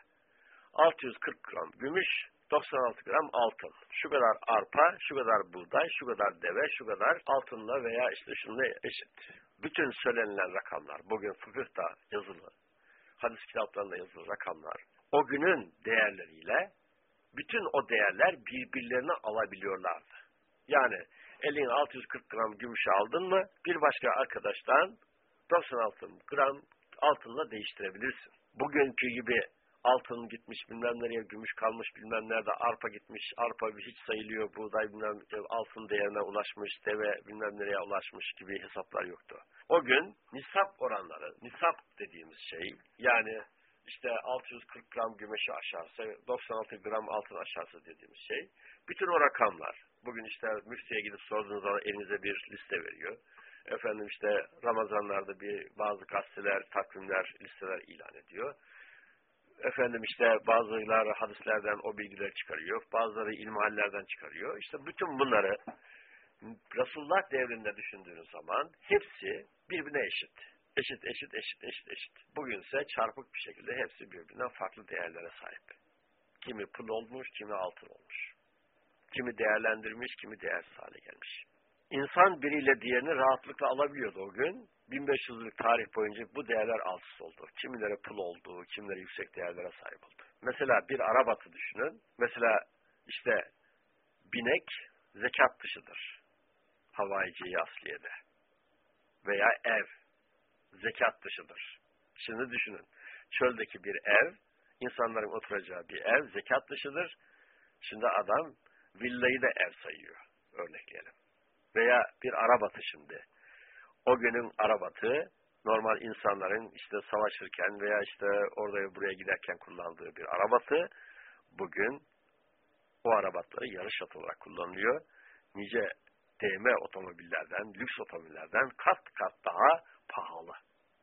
A: 640 gram gümüş, 96 gram altın. Şu kadar arpa, şu kadar buğday, şu kadar deve, şu kadar altınla veya işte şununla eşit. Bütün söylenilen rakamlar, bugün fıkıhta yazılı, hadis kitaplarında yazılı rakamlar, o günün değerleriyle bütün o değerler birbirlerini alabiliyorlardı. Yani elin 640 gram gümüş aldın mı bir başka arkadaştan 96 gram altınla değiştirebilirsin. Bugünkü gibi altın gitmiş bilmem nereye, gümüş kalmış bilmem nerede, arpa gitmiş, arpa hiç sayılıyor, buğday bilmem altın değerine ulaşmış, deve bilmem nereye ulaşmış gibi hesaplar yoktu. O gün nisap oranları, nisap dediğimiz şey yani işte 640 gram gümüşü aşarsa, 96 gram altın aşarsa dediğimiz şey. Bütün o rakamlar, bugün işte müftüye gidip sorduğunuz zaman elinize bir liste veriyor. Efendim işte Ramazanlarda bir bazı gazeteler, takvimler, listeler ilan ediyor. Efendim işte bazıları hadislerden o bilgiler çıkarıyor, bazıları ilmihallerden çıkarıyor. İşte bütün bunları Resulullah devrinde düşündüğünüz zaman hepsi birbirine eşit. Eşit, eşit, eşit, eşit, eşit. Bugünse çarpık bir şekilde hepsi birbirinden farklı değerlere sahip. Kimi pul olmuş, kimi altın olmuş. Kimi değerlendirmiş, kimi değersiz hale gelmiş. İnsan biriyle diğerini rahatlıkla alabiliyordu o gün. 1500'lük tarih boyunca bu değerler alsız oldu. Kimileri pul oldu, kimileri yüksek değerlere sahip oldu. Mesela bir arabatı düşünün. Mesela işte binek zekat dışıdır. Havayiciyi asliyede. Veya ev zekat dışıdır. Şimdi düşünün. Çöldeki bir ev, insanların oturacağı bir ev zekat dışıdır. Şimdi adam villayı da ev sayıyor. Örnekleyelim. Veya bir arabatı şimdi. O günün arabatı normal insanların işte savaşırken veya işte oraya buraya giderken kullandığı bir arabatı bugün o arabatları yarış atı olarak kullanılıyor. Nice DM otomobillerden, lüks otomobillerden kat kat daha pahalı.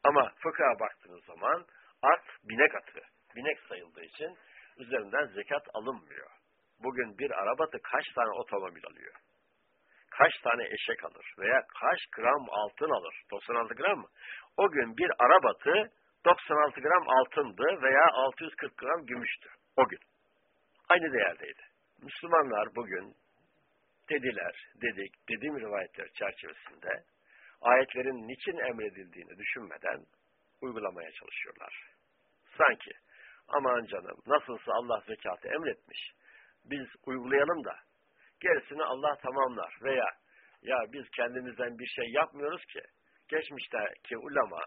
A: Ama fıkha baktığınız zaman at binek atı. Binek sayıldığı için üzerinden zekat alınmıyor. Bugün bir arabatı kaç tane otomobil alıyor? Kaç tane eşek alır? Veya kaç gram altın alır? 96 gram mı? O gün bir arabatı 96 gram altındı veya 640 gram gümüştü. O gün. Aynı değerdeydi. Müslümanlar bugün dediler, dedik, dediğim rivayetler çerçevesinde ayetlerin niçin emredildiğini düşünmeden uygulamaya çalışıyorlar. Sanki aman canım nasılsa Allah zekatı emretmiş, biz uygulayalım da gerisini Allah tamamlar veya ya biz kendimizden bir şey yapmıyoruz ki geçmişteki ulema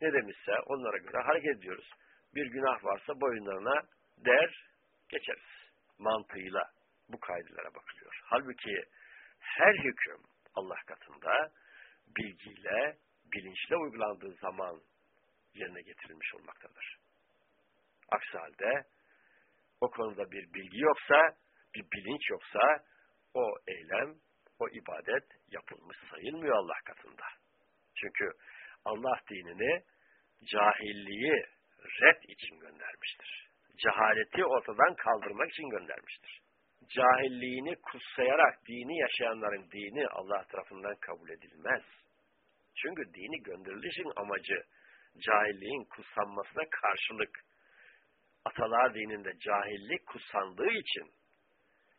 A: ne demişse onlara göre hareket ediyoruz. Bir günah varsa boyunlarına der geçeriz mantığıyla bu kaydetlere bakılıyor. Halbuki her hüküm Allah katında bilgiyle, bilinçle uygulandığı zaman yerine getirilmiş olmaktadır. Aksi halde o konuda bir bilgi yoksa, bir bilinç yoksa o eylem, o ibadet yapılmış sayılmıyor Allah katında. Çünkü Allah dinini cahilliği red için göndermiştir. Cehaleti ortadan kaldırmak için göndermiştir. Cahilliğini kutsayarak dini yaşayanların dini Allah tarafından kabul edilmez. Çünkü dini gönderilişin amacı cahilliğin kutsanmasına karşılık atalar dininde cahillik kutsandığı için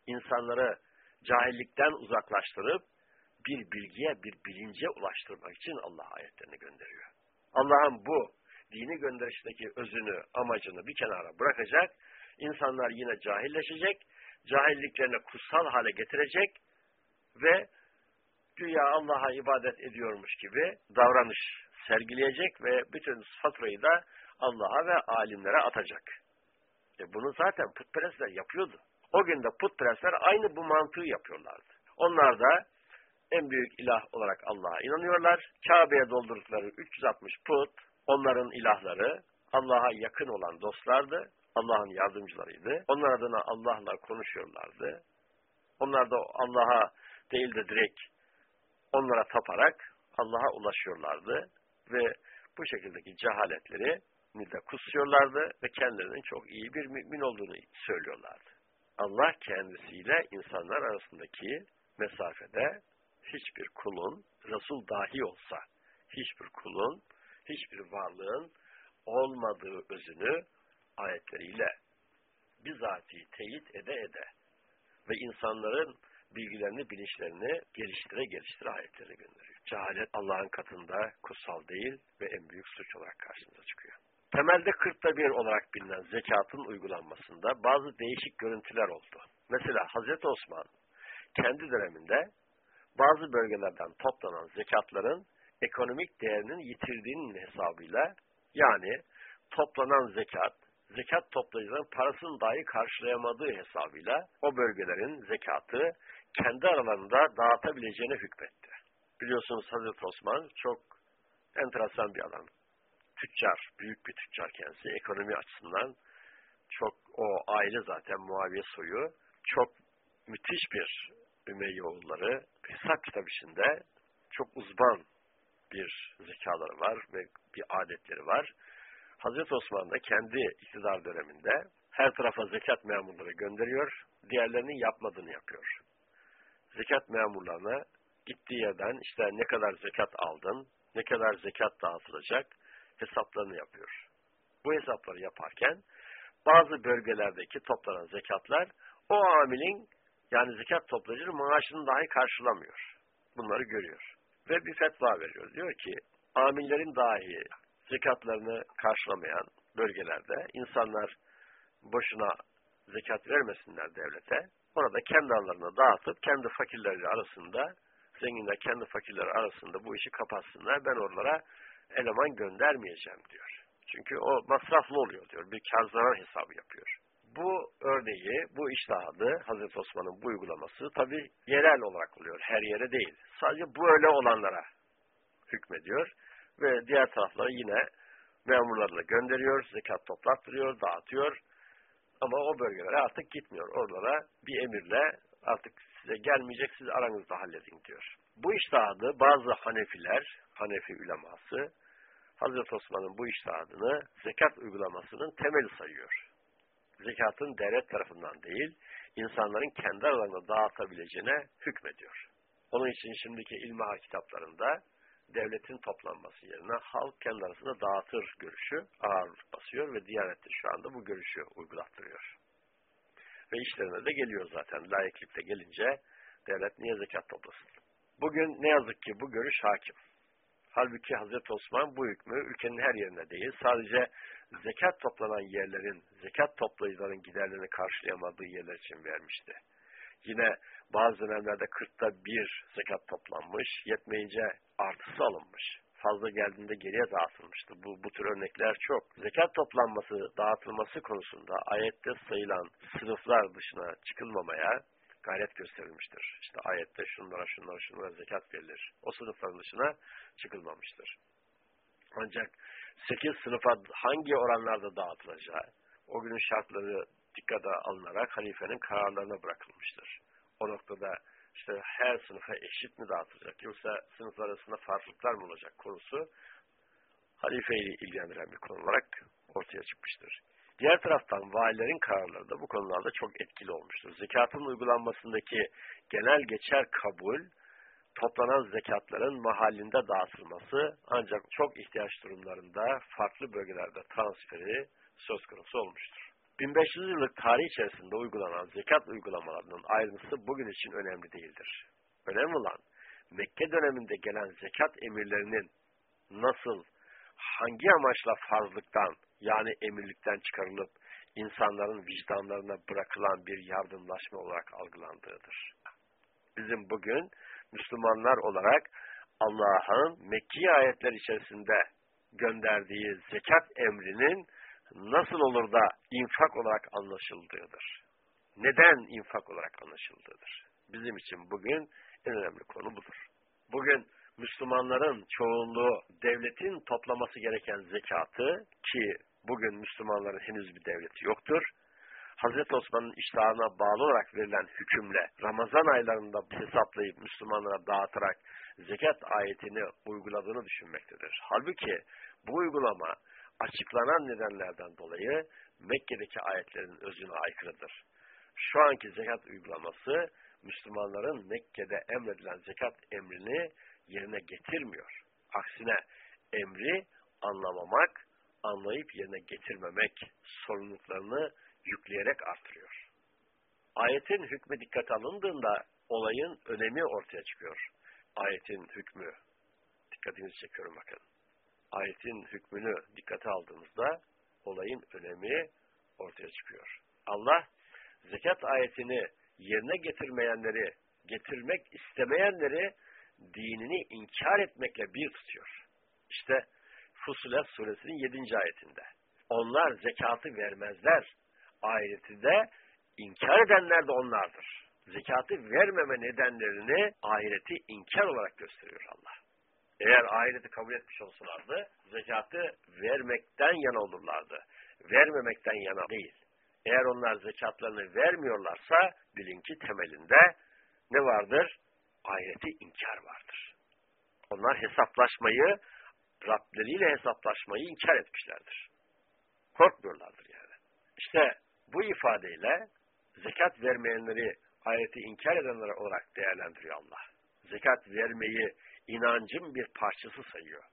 A: insanları cahillikten uzaklaştırıp bir bilgiye, bir bilince ulaştırmak için Allah ayetlerini gönderiyor. Allah'ın bu dini gönderişteki özünü, amacını bir kenara bırakacak, insanlar yine cahilleşecek, cahilliklerini kutsal hale getirecek ve güya Allah'a ibadet ediyormuş gibi davranış sergileyecek ve bütün faturayı da Allah'a ve alimlere atacak. E bunu zaten putperestler yapıyordu. O gün de putperestler aynı bu mantığı yapıyorlardı. Onlar da en büyük ilah olarak Allah'a inanıyorlar. Kabe'ye doldurdukları 360 put, onların ilahları, Allah'a yakın olan dostlardı. Allah'ın yardımcılarıydı. Onlar adına Allah'la konuşuyorlardı. Onlar da Allah'a değil de direkt onlara taparak Allah'a ulaşıyorlardı ve bu şekildeki cehaletleri de kusuyorlardı ve kendilerinin çok iyi bir mümin olduğunu söylüyorlardı. Allah kendisiyle insanlar arasındaki mesafede hiçbir kulun, Resul dahi olsa, hiçbir kulun, hiçbir varlığın olmadığı özünü ayetleriyle bizatihi teyit ede ede ve insanların bilgilerini, bilinçlerini geliştire geliştire ayetleri gönderiyor. Cehalet Allah'ın katında kutsal değil ve en büyük suç olarak karşımıza çıkıyor. Temelde kırkta bir olarak bilinen zekatın uygulanmasında bazı değişik görüntüler oldu. Mesela Hazreti Osman kendi döneminde bazı bölgelerden toplanan zekatların ekonomik değerinin yitirdiğinin hesabıyla yani toplanan zekat, zekat toplayıcıların parasını dahi karşılayamadığı hesabıyla o bölgelerin zekatı kendi aralarında dağıtabileceğine hükmetti. Biliyorsunuz Hazreti Osman çok enteresan bir adam. Tüccar, büyük bir tüccar kendisi. Ekonomi açısından çok o aile zaten Muaviye soyu çok müthiş bir Ümeyye oğulları hesap kitap işinde çok uzman bir zekaları var ve bir adetleri var. Hazreti Osman da kendi iktidar döneminde her tarafa zekat memurları gönderiyor, diğerlerinin yapmadığını yapıyor. Zekat memurlarına gittiği yerden işte ne kadar zekat aldın, ne kadar zekat dağıtılacak hesaplarını yapıyor. Bu hesapları yaparken bazı bölgelerdeki toplanan zekatlar o amilin yani zekat toplayıcının maaşını dahi karşılamıyor. Bunları görüyor. Ve bir fetva veriyor. Diyor ki amillerin dahi zekatlarını karşılamayan bölgelerde insanlar boşuna zekat vermesinler devlete. Orada kendi aralarına dağıtıp kendi fakirleri arasında, zenginler kendi fakirleri arasında bu işi kapatsınlar. Ben oralara eleman göndermeyeceğim diyor. Çünkü o masraflı oluyor diyor. Bir kar zarar hesabı yapıyor. Bu örneği, bu iştahadı, Hazreti Osman'ın bu uygulaması tabi yerel olarak oluyor. Her yere değil. Sadece bu öyle olanlara hükmediyor. Ve diğer tarafları yine memurlarla gönderiyor, zekat toplattırıyor, dağıtıyor. Ama o bölgelere artık gitmiyor. Oralara bir emirle artık size gelmeyecek, siz aranızda halledin diyor. Bu iştahadı bazı Hanefiler, Hanefi uleması, Hazreti Osman'ın bu iştahadını zekat uygulamasının temeli sayıyor. Zekatın devlet tarafından değil, insanların kendi aralarında dağıtabileceğine hükmediyor. Onun için şimdiki ilmihal kitaplarında devletin toplanması yerine halk kendi arasında dağıtır görüşü ağırlık basıyor ve Diyanet de şu anda bu görüşü uygulattırıyor. Ve işlerine de geliyor zaten. Layıklıkta gelince devlet niye zekat toplasın? Bugün ne yazık ki bu görüş hakim. Halbuki Hazreti Osman bu hükmü ülkenin her yerine değil, sadece zekat toplanan yerlerin, zekat toplayıcıların giderlerini karşılayamadığı yerler için vermişti. Yine bazı dönemlerde kırkta bir zekat toplanmış, yetmeyince artısı alınmış. Fazla geldiğinde geriye dağıtılmıştı. Bu, bu tür örnekler çok. Zekat toplanması, dağıtılması konusunda ayette sayılan sınıflar dışına çıkılmamaya gayret gösterilmiştir. İşte ayette şunlara şunlara şunlara zekat verilir. O sınıfların dışına çıkılmamıştır. Ancak sekiz sınıfa hangi oranlarda dağıtılacağı, o günün şartları dikkate alınarak halifenin kararlarına bırakılmıştır. O noktada işte her sınıfa eşit mi dağıtılacak yoksa sınıflar arasında farklılıklar mı olacak konusu halifeyi ilgilendiren bir konu olarak ortaya çıkmıştır. Diğer taraftan valilerin kararları da bu konularda çok etkili olmuştur. Zekatın uygulanmasındaki genel geçer kabul, toplanan zekatların mahallinde dağıtılması ancak çok ihtiyaç durumlarında farklı bölgelerde transferi söz konusu olmuştur. 1500 yıllık tarih içerisinde uygulanan zekat uygulamalarının ayrıntısı bugün için önemli değildir. Önemli olan Mekke döneminde gelen zekat emirlerinin nasıl hangi amaçla farzlıktan yani emirlikten çıkarılıp insanların vicdanlarına bırakılan bir yardımlaşma olarak algılandığıdır. Bizim bugün Müslümanlar olarak Allah'ın Mekki ayetler içerisinde gönderdiği zekat emrinin nasıl olur da infak olarak anlaşıldığıdır. Neden infak olarak anlaşıldığıdır. Bizim için bugün en önemli konu budur. Bugün Müslümanların çoğunluğu devletin toplaması gereken zekatı ki bugün Müslümanların henüz bir devleti yoktur. Hazreti Osman'ın iştahına bağlı olarak verilen hükümle Ramazan aylarında hesaplayıp Müslümanlara dağıtarak zekat ayetini uyguladığını düşünmektedir. Halbuki bu uygulama açıklanan nedenlerden dolayı Mekke'deki ayetlerin özüne aykırıdır. Şu anki zekat uygulaması Müslümanların Mekke'de emredilen zekat emrini yerine getirmiyor. Aksine emri anlamamak, anlayıp yerine getirmemek sorumluluklarını yükleyerek artırıyor. Ayetin hükmü dikkate alındığında olayın önemi ortaya çıkıyor. Ayetin hükmü, dikkatinizi çekiyorum bakın. Ayetin hükmünü dikkate aldığımızda olayın önemi ortaya çıkıyor. Allah zekat ayetini yerine getirmeyenleri, getirmek istemeyenleri dinini inkar etmekle bir tutuyor. İşte Fusilet suresinin 7. ayetinde. Onlar zekatı vermezler. Ahireti inkar edenler de onlardır. Zekatı vermeme nedenlerini ahireti inkar olarak gösteriyor Allah. Eğer ahireti kabul etmiş olsalardı, zekatı vermekten yana olurlardı. Vermemekten yana değil. Eğer onlar zekatlarını vermiyorlarsa, bilin ki temelinde ne vardır? Ahireti inkar vardır. Onlar hesaplaşmayı, Rableriyle hesaplaşmayı inkar etmişlerdir. Korkmuyorlardır yani. İşte bu ifadeyle zekat vermeyenleri ayeti inkar edenler olarak değerlendiriyor Allah. Zekat vermeyi inancın bir parçası sayıyor.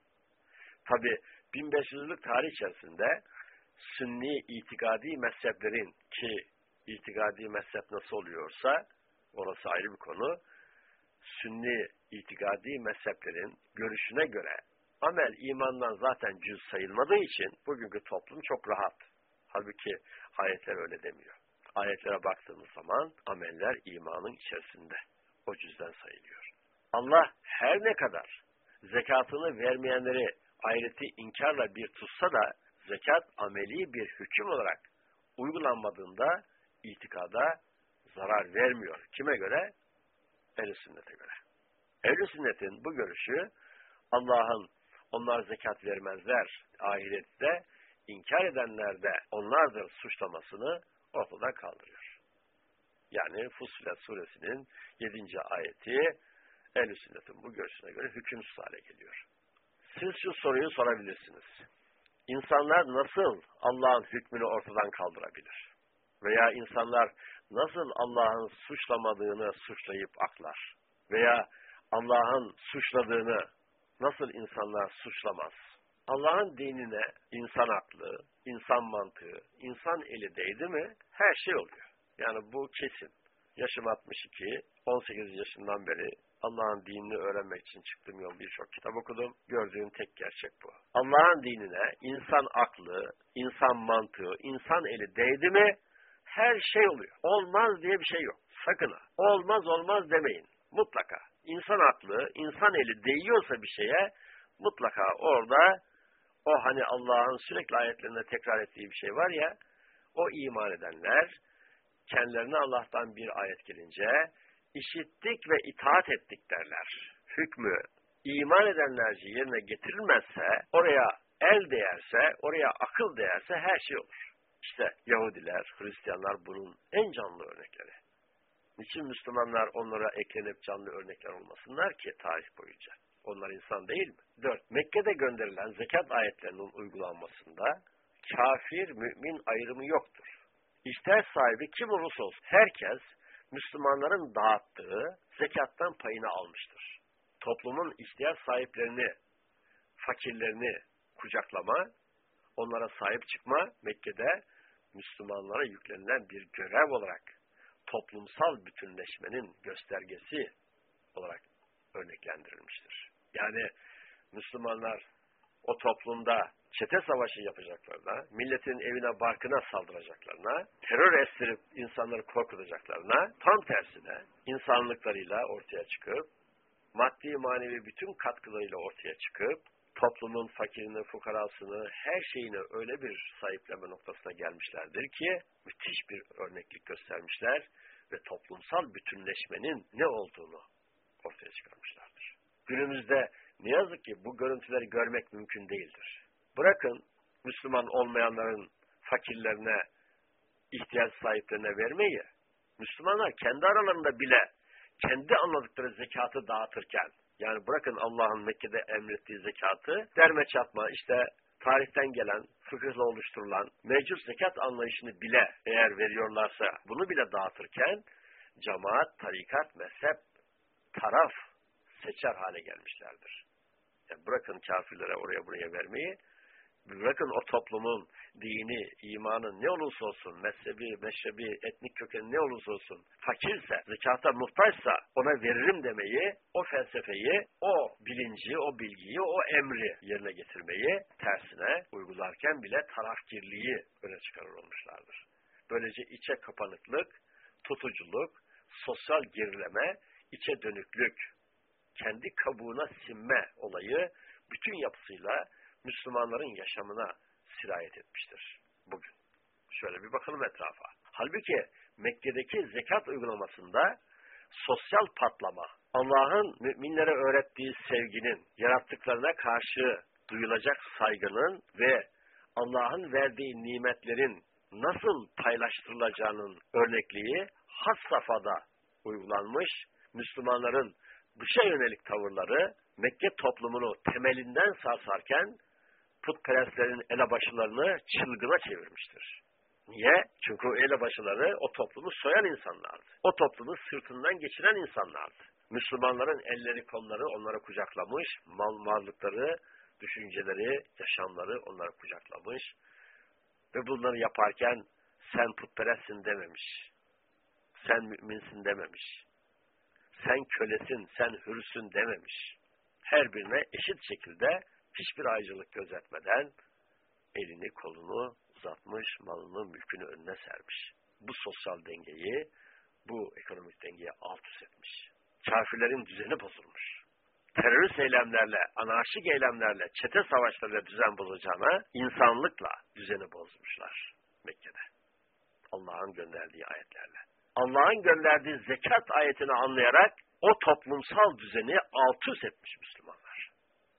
A: Tabi 1500'lük tarih içerisinde sünni itikadi mezheplerin ki itikadi mezhep nasıl oluyorsa orası ayrı bir konu. Sünni itikadi mezheplerin görüşüne göre amel imandan zaten cüz sayılmadığı için bugünkü toplum çok rahat. Halbuki ayetler öyle demiyor. Ayetlere baktığımız zaman ameller imanın içerisinde. O cüzden sayılıyor. Allah her ne kadar zekatını vermeyenleri ahireti inkarla bir tutsa da zekat ameli bir hüküm olarak uygulanmadığında itikada zarar vermiyor. Kime göre? Ehl-i sünnete göre. Ehl-i sünnetin bu görüşü Allah'ın onlar zekat vermezler ahirette inkar edenler de onlardır suçlamasını ortadan kaldırıyor. Yani Fussilet suresinin 7. ayeti ehl sünnetin bu görüşüne göre hükümsüz hale geliyor. Siz şu soruyu sorabilirsiniz. İnsanlar nasıl Allah'ın hükmünü ortadan kaldırabilir? Veya insanlar nasıl Allah'ın suçlamadığını suçlayıp aklar? Veya Allah'ın suçladığını nasıl insanlar suçlamaz? Allah'ın dinine insan aklı, insan mantığı, insan eli değdi mi her şey oluyor. Yani bu kesin. Yaşım 62, 18 yaşından beri Allah'ın dinini öğrenmek için çıktığım yol birçok kitap okudum. Gördüğüm tek gerçek bu. Allah'ın dinine insan aklı, insan mantığı, insan eli değdi mi her şey oluyor. Olmaz diye bir şey yok. Sakın ha. Olmaz olmaz demeyin. Mutlaka. İnsan aklı, insan eli değiyorsa bir şeye mutlaka orada o hani Allah'ın sürekli ayetlerinde tekrar ettiği bir şey var ya o iman edenler kendilerine Allah'tan bir ayet gelince işittik ve itaat ettik derler. Hükmü iman edenlerce yerine getirilmezse, oraya el değerse, oraya akıl değerse her şey olur. İşte Yahudiler, Hristiyanlar bunun en canlı örnekleri. Niçin Müslümanlar onlara eklenip canlı örnekler olmasınlar ki tarih boyunca? Onlar insan değil mi? Dört, Mekke'de gönderilen zekat ayetlerinin uygulanmasında kafir, mümin ayrımı yoktur. İhtiyaç sahibi kim olursa olsun herkes Müslümanların dağıttığı zekattan payını almıştır. Toplumun ihtiyaç sahiplerini, fakirlerini kucaklama, onlara sahip çıkma Mekke'de Müslümanlara yüklenilen bir görev olarak toplumsal bütünleşmenin göstergesi olarak örneklendirilmiştir. Yani Müslümanlar o toplumda çete savaşı yapacaklarına, milletin evine barkına saldıracaklarına, terör estirip insanları korkutacaklarına, tam tersine insanlıklarıyla ortaya çıkıp, maddi manevi bütün katkılarıyla ortaya çıkıp, toplumun fakirini, fukarasını, her şeyini öyle bir sahipleme noktasına gelmişlerdir ki, müthiş bir örneklik göstermişler ve toplumsal bütünleşmenin ne olduğunu ortaya çıkarmışlardır. Günümüzde ne yazık ki bu görüntüleri görmek mümkün değildir. Bırakın Müslüman olmayanların fakirlerine, ihtiyaç sahiplerine vermeyi, Müslümanlar kendi aralarında bile kendi anladıkları zekatı dağıtırken, yani bırakın Allah'ın Mekke'de emrettiği zekatı, derme çatma, işte tarihten gelen, fıkıhla oluşturulan mevcut zekat anlayışını bile eğer veriyorlarsa, bunu bile dağıtırken, cemaat, tarikat, mezhep, taraf seçer hale gelmişlerdir. Yani bırakın kafirlere oraya buraya vermeyi, bırakın o toplumun dini, imanı ne olursa olsun, mezhebi, meşrebi, etnik kökeni ne olursa olsun, fakirse, zekata muhtaçsa ona veririm demeyi, o felsefeyi, o bilinci, o bilgiyi, o emri yerine getirmeyi tersine uygularken bile tarafkirliği öne çıkarır olmuşlardır. Böylece içe kapanıklık, tutuculuk, sosyal gerileme, içe dönüklük, kendi kabuğuna sinme olayı bütün yapısıyla Müslümanların yaşamına sirayet etmiştir bugün. Şöyle bir bakalım etrafa. Halbuki Mekke'deki zekat uygulamasında sosyal patlama, Allah'ın müminlere öğrettiği sevginin, yarattıklarına karşı duyulacak saygının ve Allah'ın verdiği nimetlerin nasıl paylaştırılacağının örnekliği has safhada uygulanmış, Müslümanların dışa yönelik tavırları Mekke toplumunu temelinden sarsarken putperestlerin elebaşılarını çılgına çevirmiştir. Niye? Çünkü o elebaşıları o toplumu soyan insanlardı. O toplumu sırtından geçiren insanlardı. Müslümanların elleri kolları onlara kucaklamış, mal varlıkları, düşünceleri, yaşamları onlara kucaklamış ve bunları yaparken sen putperestsin dememiş. Sen müminsin dememiş. Sen kölesin, sen hürsün dememiş. Her birine eşit şekilde hiçbir ayrıcalık gözetmeden elini kolunu uzatmış, malını, mülkünü önüne sermiş. Bu sosyal dengeyi, bu ekonomik dengeyi alt üst etmiş. Kafirlerin düzeni bozulmuş. Terörist eylemlerle, anarşik eylemlerle, çete savaşlarıyla düzen bozacağına insanlıkla düzeni bozmuşlar Mekke'de. Allah'ın gönderdiği ayetlerle. Allah'ın gönderdiği zekat ayetini anlayarak o toplumsal düzeni alt üst etmiş Müslümanlar.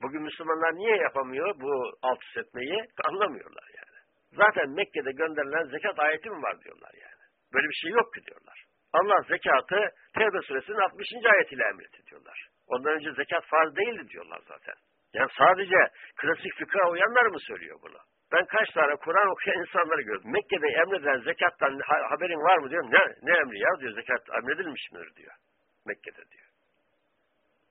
A: Bugün Müslümanlar niye yapamıyor bu alt üst etmeyi? Anlamıyorlar yani. Zaten Mekke'de gönderilen zekat ayeti mi var diyorlar yani. Böyle bir şey yok ki diyorlar. Allah zekatı Tevbe suresinin 60. ayetiyle emretti diyorlar. Ondan önce zekat farz değildi diyorlar zaten. Yani sadece klasik fıkra uyanlar mı söylüyor bunu? Ben kaç tane Kur'an okuyan insanları gördüm. Mekke'de emredilen zekattan haberin var mı diyorum. Ne, ne emri ya diyor zekat emredilmiş midir diyor. Mekke'de diyor.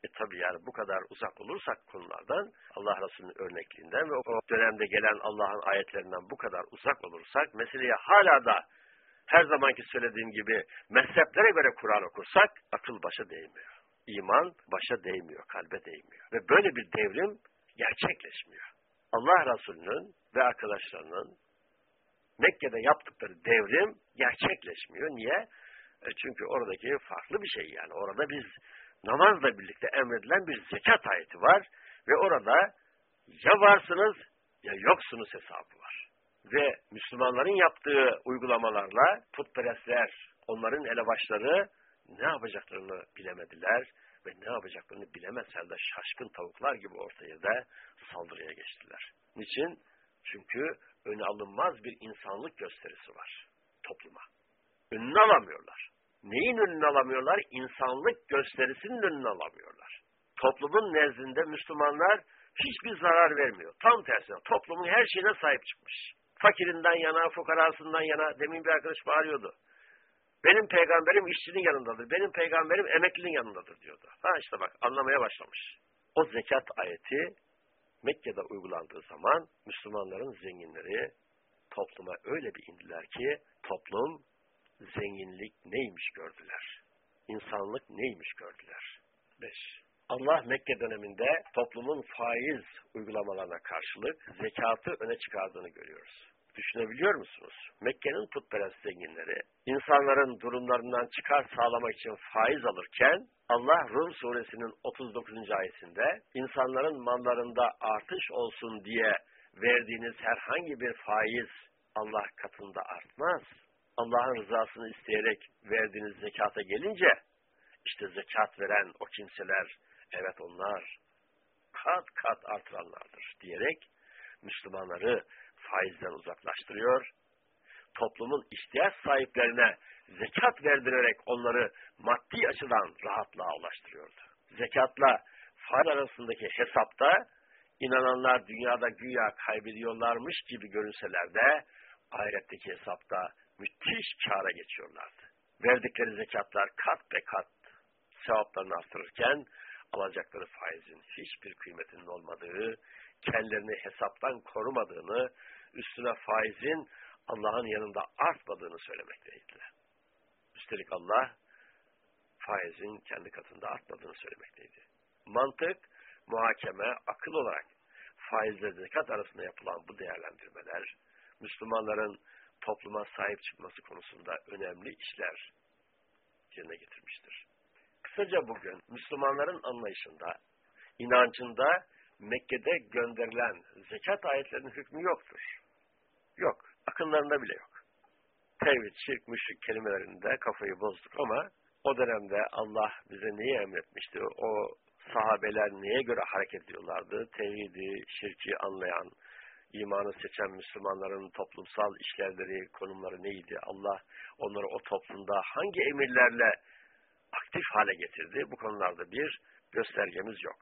A: E tabi yani bu kadar uzak olursak konulardan, Allah Resulü'nün örnekliğinden ve o dönemde gelen Allah'ın ayetlerinden bu kadar uzak olursak, meseleye hala da her zamanki söylediğim gibi mezheplere göre Kur'an okursak akıl başa değmiyor. İman başa değmiyor, kalbe değmiyor. Ve böyle bir devrim gerçekleşmiyor. Allah Resulü'nün ve arkadaşlarının Mekke'de yaptıkları devrim gerçekleşmiyor. Niye? E çünkü oradaki farklı bir şey yani. Orada biz namazla birlikte emredilen bir zekat ayeti var ve orada ya varsınız ya yoksunuz hesabı var. Ve Müslümanların yaptığı uygulamalarla putperestler, onların elebaşları ne yapacaklarını bilemediler ve ne yapacaklarını bilemezler de şaşkın tavuklar gibi ortaya da saldırıya geçtiler. Niçin? Çünkü öne alınmaz bir insanlık gösterisi var topluma. Önünü alamıyorlar. Neyin önünü alamıyorlar? İnsanlık gösterisinin önünü alamıyorlar. Toplumun nezdinde Müslümanlar hiçbir zarar vermiyor. Tam tersine toplumun her şeyine sahip çıkmış. Fakirinden yana, fukarasından yana, demin bir arkadaş bağırıyordu. Benim peygamberim işçinin yanındadır, benim peygamberim emeklinin yanındadır diyordu. Ha işte bak anlamaya başlamış. O zekat ayeti Mekke'de uygulandığı zaman Müslümanların zenginleri topluma öyle bir indiler ki toplum zenginlik neymiş gördüler. İnsanlık neymiş gördüler. 5. Allah Mekke döneminde toplumun faiz uygulamalarına karşılık zekatı öne çıkardığını görüyoruz. Düşünebiliyor musunuz? Mekke'nin putperest zenginleri insanların durumlarından çıkar sağlamak için faiz alırken Allah Rum suresinin 39. ayetinde insanların mallarında artış olsun diye verdiğiniz herhangi bir faiz Allah katında artmaz. Allah'ın rızasını isteyerek verdiğiniz zekata gelince işte zekat veren o kimseler evet onlar kat kat artıranlardır diyerek Müslümanları faizden uzaklaştırıyor. Toplumun ihtiyaç sahiplerine zekat verdirerek onları maddi açıdan rahatlığa ulaştırıyordu. Zekatla faiz arasındaki hesapta inananlar dünyada güya kaybediyorlarmış gibi görünseler de ahiretteki hesapta müthiş kâra geçiyorlardı. Verdikleri zekatlar kat be kat sevaplarını artırırken alacakları faizin hiçbir kıymetinin olmadığı, kendilerini hesaptan korumadığını, üstüne faizin Allah'ın yanında artmadığını söylemekteydiler. Üstelik Allah faizin kendi katında artmadığını söylemekteydi. Mantık, muhakeme, akıl olarak faizle zekat arasında yapılan bu değerlendirmeler, Müslümanların topluma sahip çıkması konusunda önemli işler yerine getirmiştir. Kısaca bugün Müslümanların anlayışında, inancında Mekke'de gönderilen zekat ayetlerinin hükmü yoktur. Yok. Akıllarında bile yok. Tevhid, şirk, müşrik kelimelerinde kafayı bozduk ama o dönemde Allah bize neyi emretmişti? O sahabeler neye göre hareket ediyorlardı? Tevhidi, şirki anlayan, imanı seçen Müslümanların toplumsal işlevleri, konumları neydi? Allah onları o toplumda hangi emirlerle aktif hale getirdi? Bu konularda bir göstergemiz yok.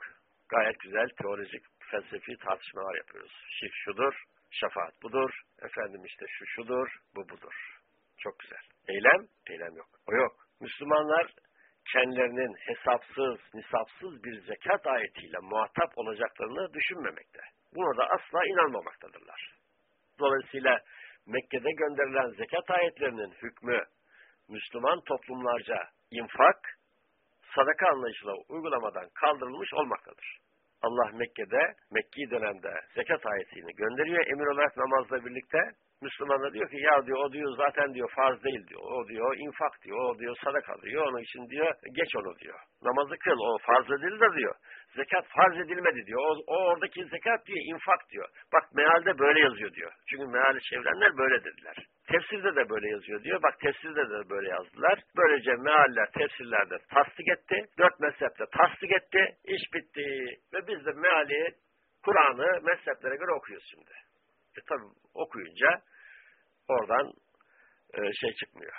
A: Gayet güzel teolojik, felsefi tartışmalar yapıyoruz. Şirk şudur, şefaat budur, efendim işte şu şudur, bu budur. Çok güzel. Eylem, eylem yok. O yok. Müslümanlar kendilerinin hesapsız, nisapsız bir zekat ayetiyle muhatap olacaklarını düşünmemekte. Buna da asla inanmamaktadırlar. Dolayısıyla Mekke'de gönderilen zekat ayetlerinin hükmü Müslüman toplumlarca infak, sadaka anlayışıyla uygulamadan kaldırılmış olmaktadır. Allah Mekke'de, Mekki dönemde zekat ayetini gönderiyor emir olarak namazla birlikte. Müslümanlar diyor ki ya diyor o diyor zaten diyor farz değil diyor. O diyor infak diyor. O diyor sadaka diyor. Onun için diyor geç onu diyor. Namazı kıl. O farz edildi diyor. Zekat farz edilmedi diyor. O, o oradaki zekat diyor infak diyor. Bak mealde böyle yazıyor diyor. Çünkü meali çevrenler böyle dediler. Tefsirde de böyle yazıyor diyor. Bak tefsirde de böyle yazdılar. Böylece mealler tefsirlerde tasdik etti. Dört mezhepte tasdik etti. İş bitti. Ve biz de meali Kur'an'ı mezheplere göre okuyoruz şimdi. E tabi okuyunca oradan e, şey çıkmıyor.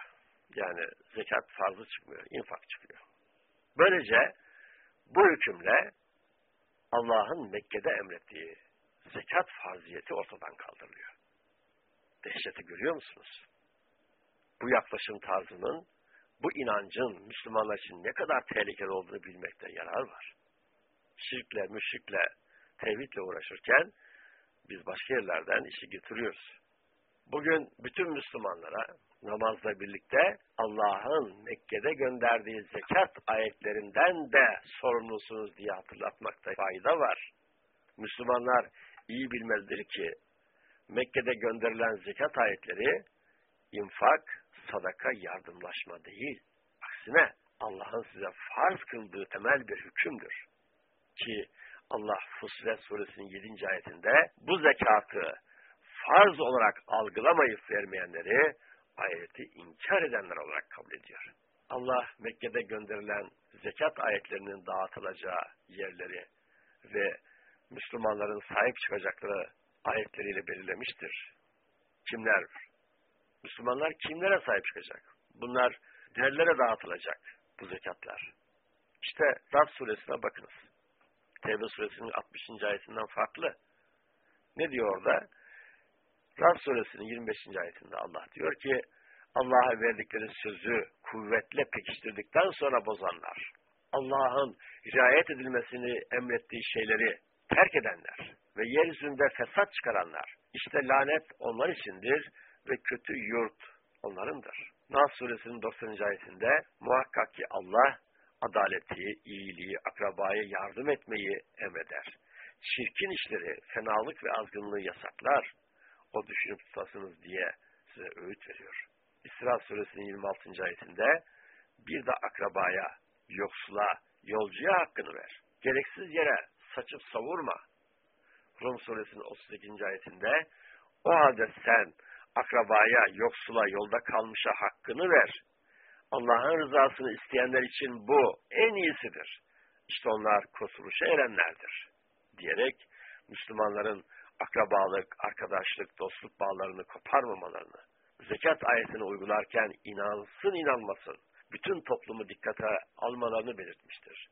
A: Yani zekat farzı çıkmıyor. infak çıkıyor. Böylece bu hükümle Allah'ın Mekke'de emrettiği zekat farziyeti ortadan kaldırılıyor. Dehşeti görüyor musunuz? Bu yaklaşım tarzının, bu inancın Müslümanlar için ne kadar tehlikeli olduğunu bilmekte yarar var. Şirkle, müşrikle, tevhidle uğraşırken biz başka yerlerden işi getiriyoruz. Bugün bütün Müslümanlara namazla birlikte Allah'ın Mekke'de gönderdiği zekat ayetlerinden de sorumlusunuz diye hatırlatmakta fayda var. Müslümanlar iyi bilmelidir ki Mekke'de gönderilen zekat ayetleri infak, sadaka, yardımlaşma değil. Aksine Allah'ın size farz kıldığı temel bir hükümdür. Ki Allah Fussilet suresinin 7. ayetinde bu zekatı farz olarak algılamayıp vermeyenleri ayeti inkar edenler olarak kabul ediyor. Allah Mekke'de gönderilen zekat ayetlerinin dağıtılacağı yerleri ve Müslümanların sahip çıkacakları ayetleriyle belirlemiştir. Kimler? Müslümanlar kimlere sahip çıkacak? Bunlar nerelere dağıtılacak bu zekatlar? İşte Rab suresine bakınız. Tevbe suresinin 60. ayetinden farklı. Ne diyor orada? Rab suresinin 25. ayetinde Allah diyor ki Allah'a verdikleri sözü kuvvetle pekiştirdikten sonra bozanlar, Allah'ın riayet edilmesini emrettiği şeyleri terk edenler ve yeryüzünde fesat çıkaranlar, işte lanet onlar içindir ve kötü yurt onlarındır. Nas suresinin 90. ayetinde muhakkak ki Allah adaleti, iyiliği, akrabaya yardım etmeyi emreder. Çirkin işleri, fenalık ve azgınlığı yasaklar. O düşünüp tutasınız diye size öğüt veriyor. İsra suresinin 26. ayetinde bir de akrabaya, yoksula, yolcuya hakkını ver. Gereksiz yere saçıp savurma. Rum suresinin 38. ayetinde o halde sen akrabaya, yoksula, yolda kalmışa hakkını ver. Allah'ın rızasını isteyenler için bu en iyisidir. İşte onlar kurtuluşa erenlerdir. Diyerek Müslümanların akrabalık, arkadaşlık, dostluk bağlarını koparmamalarını, zekat ayetini uygularken inansın inanmasın, bütün toplumu dikkate almalarını belirtmiştir.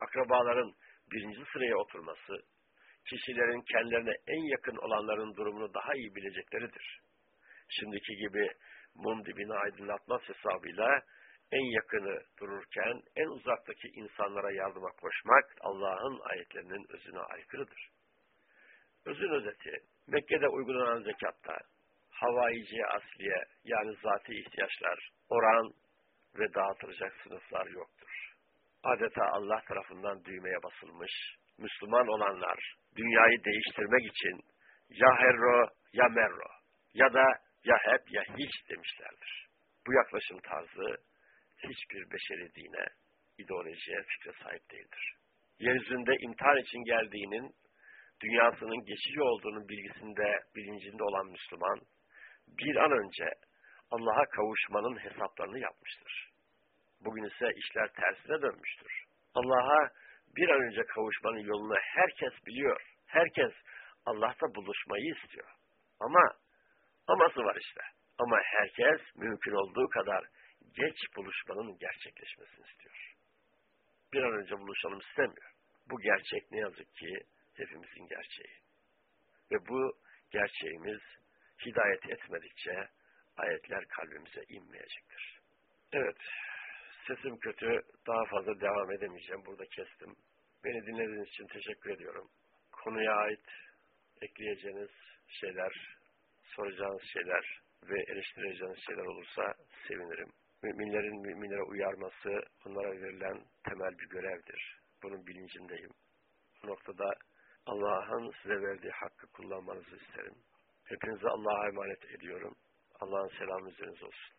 A: Akrabaların birinci sıraya oturması, kişilerin kendilerine en yakın olanların durumunu daha iyi bilecekleridir. Şimdiki gibi mum dibini aydınlatmaz hesabıyla en yakını dururken en uzaktaki insanlara yardıma koşmak Allah'ın ayetlerinin özüne aykırıdır. Özün özeti, Mekke'de uygulanan zekatta havayici asliye yani zati ihtiyaçlar, oran ve dağıtılacak sınıflar yoktur. Adeta Allah tarafından düğmeye basılmış, Müslüman olanlar dünyayı değiştirmek için ya herro ya merro ya da ya hep ya hiç demişlerdir. Bu yaklaşım tarzı hiçbir beşeri dine, ideolojiye, fikre sahip değildir. Yeryüzünde imtihan için geldiğinin, dünyasının geçici olduğunun bilgisinde, bilincinde olan Müslüman, bir an önce Allah'a kavuşmanın hesaplarını yapmıştır. Bugün ise işler tersine dönmüştür. Allah'a bir an önce kavuşmanın yolunu herkes biliyor. Herkes Allah'ta buluşmayı istiyor. Ama aması var işte. Ama herkes mümkün olduğu kadar geç buluşmanın gerçekleşmesini istiyor. Bir an önce buluşalım istemiyor. Bu gerçek ne yazık ki hepimizin gerçeği. Ve bu gerçeğimiz hidayet etmedikçe ayetler kalbimize inmeyecektir. Evet, sesim kötü, daha fazla devam edemeyeceğim. Burada kestim. Beni dinlediğiniz için teşekkür ediyorum. Konuya ait ekleyeceğiniz şeyler, soracağınız şeyler ve eleştireceğiniz şeyler olursa sevinirim. Müminlerin müminlere uyarması onlara verilen temel bir görevdir. Bunun bilincindeyim. Bu noktada Allah'ın size verdiği hakkı kullanmanızı isterim. Hepinize Allah'a emanet ediyorum. Allah'ın selamı üzerinize olsun.